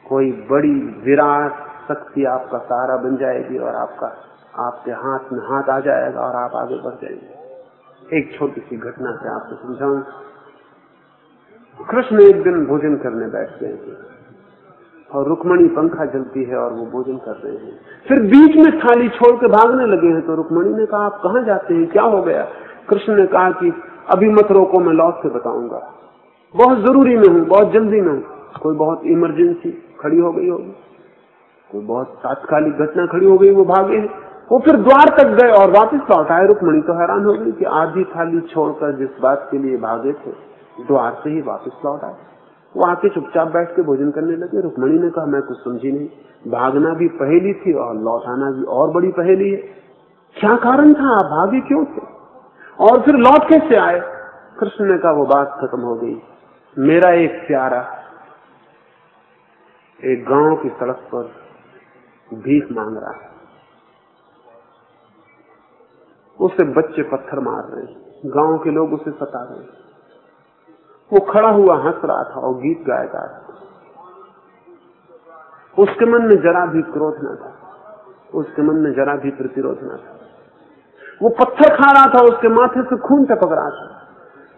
कोई बड़ी विराट शक्ति आपका सहारा बन जाएगी और आपका, आपके हाथ में हाथ आ जाएगा और आप आगे बढ़ जाएँगे। एक छोटी सी घटना से आपको समझाऊं। कृष्ण एक दिन भोजन करने बैठ गए थे और रुक्मणी पंखा जलती है और वो भोजन कर रहे हैं। फिर बीच में थाली छोड़ के भागने लगे हैं तो रुक्मणी ने कहा, आप कहा जाते हैं? क्या हो गया? कृष्ण ने कहा कि, अभी मत रोको, मैं लौट से बताऊँगा। बहुत ज़रूरी में हूँ, बहुत जल्दी में हूँ। कोई बहुत इमरजेंसी खड़ी हो गई होगी। कोई बहुत तात्कालिक घटना खड़ी हो गई, वो भागे वो फिर द्वार तक गए और वापस लौट आए। रुकमणी तो हैरान हो गई कि आधी थाली छोड़कर जिस बात के लिए भागे थे, द्वार से ही वापस लौट आए। वो आके चुपचाप बैठ के भोजन करने लगे। रुकमणी ने कहा, मैं कुछ समझी नहीं। भागना भी पहेली थी और लौटाना भी और बड़ी पहेली है। क्या कारण था? आप भागे क्यों थे? और फिर लौट कैसे आए? कृष्ण ने कहा, वो बात खत्म हो गई। मेरा एक प्यारा एक गाँव की सड़क पर भीख मांग रहा है। उसे बच्चे पत्थर मार रहे गाँव के लोग उसे सता रहे वो खड़ा हुआ हंस रहा था और गीत गाया जा रहा था। उसके मन में जरा भी क्रोध न था। उसके मन में जरा भी प्रतिरोध न था। वो पत्थर खा रहा था, उसके माथे से खून टपक रहा था।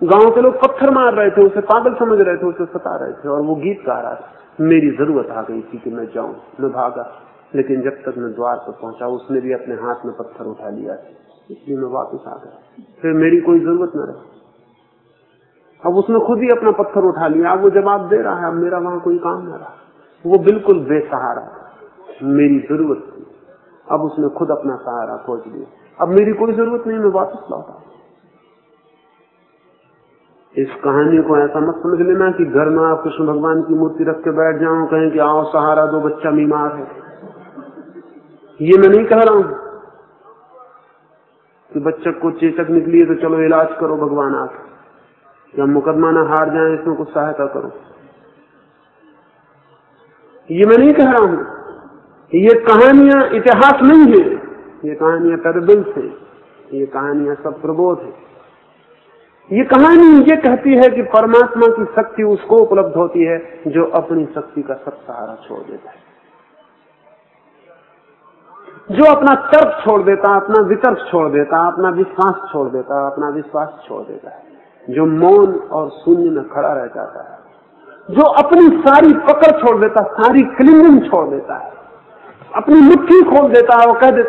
गाँव के लोग पत्थर मार रहे थे, उसे पागल समझ रहे थे, उसे सता रहे थे। और वो गीत गा रहा था, मेरी ज़रूरत आ गई थी कि मैं जाऊँ, मैं भागा। लेकिन जब तक मैं द्वार पर पहुँचा, उसने भी अपने हाथ में पत्थर उठा लिया इसलिए मैं वापस आ गया। फिर मेरी कोई ज़रूरत न रही। अब उसने खुद ही अपना पत्थर उठा लिया। अब वो जवाब दे रहा है, अब मेरा वहाँ कोई काम न रहा। वो बिल्कुल बेसहारा मेरी ज़रूरत थी। अब उसने खुद अपना सहारा खोज लिया। अब मेरी कोई ज़रूरत नहीं, मैं वापस लौटा इस कहानी को ऐसा मत समझ लेना कि घर में आप कृष्ण भगवान की मूर्ति रख के बैठ जाओ, कहें कि आओ सहारा दो, बच्चा बीमार है। ये मैं नहीं कह रहा हूँ कि बच्चे को चेचक निकली है तो चलो इलाज करो भगवान आप। या मुकदमा ना हार जाए, इसमें कुछ सहायता करो। ये मैं नहीं कह रहा हूँ ये कहानियाँ इतिहास नहीं है, ये कहानियाँ तरबिल्स है, ये कहानियाँ सब प्रबोध है। ये कहानी ये कहती है कि परमात्मा की शक्ति उसको उपलब्ध होती है जो अपनी शक्ति का सब सहारा छोड़ देता है। जो अपना तर्क छोड़ देता, अपना वितर्क छोड़ देता, अपना विश्वास छोड़ देता, अपना विश्वास छोड़ देता है, जो मौन और शून्य में खड़ा रह जाता है, जो अपनी सारी पकड़ छोड़ देता, सारी क्लिंगिंग छोड़ देता है, अपनी मुट्ठी खोल देता है और कह देता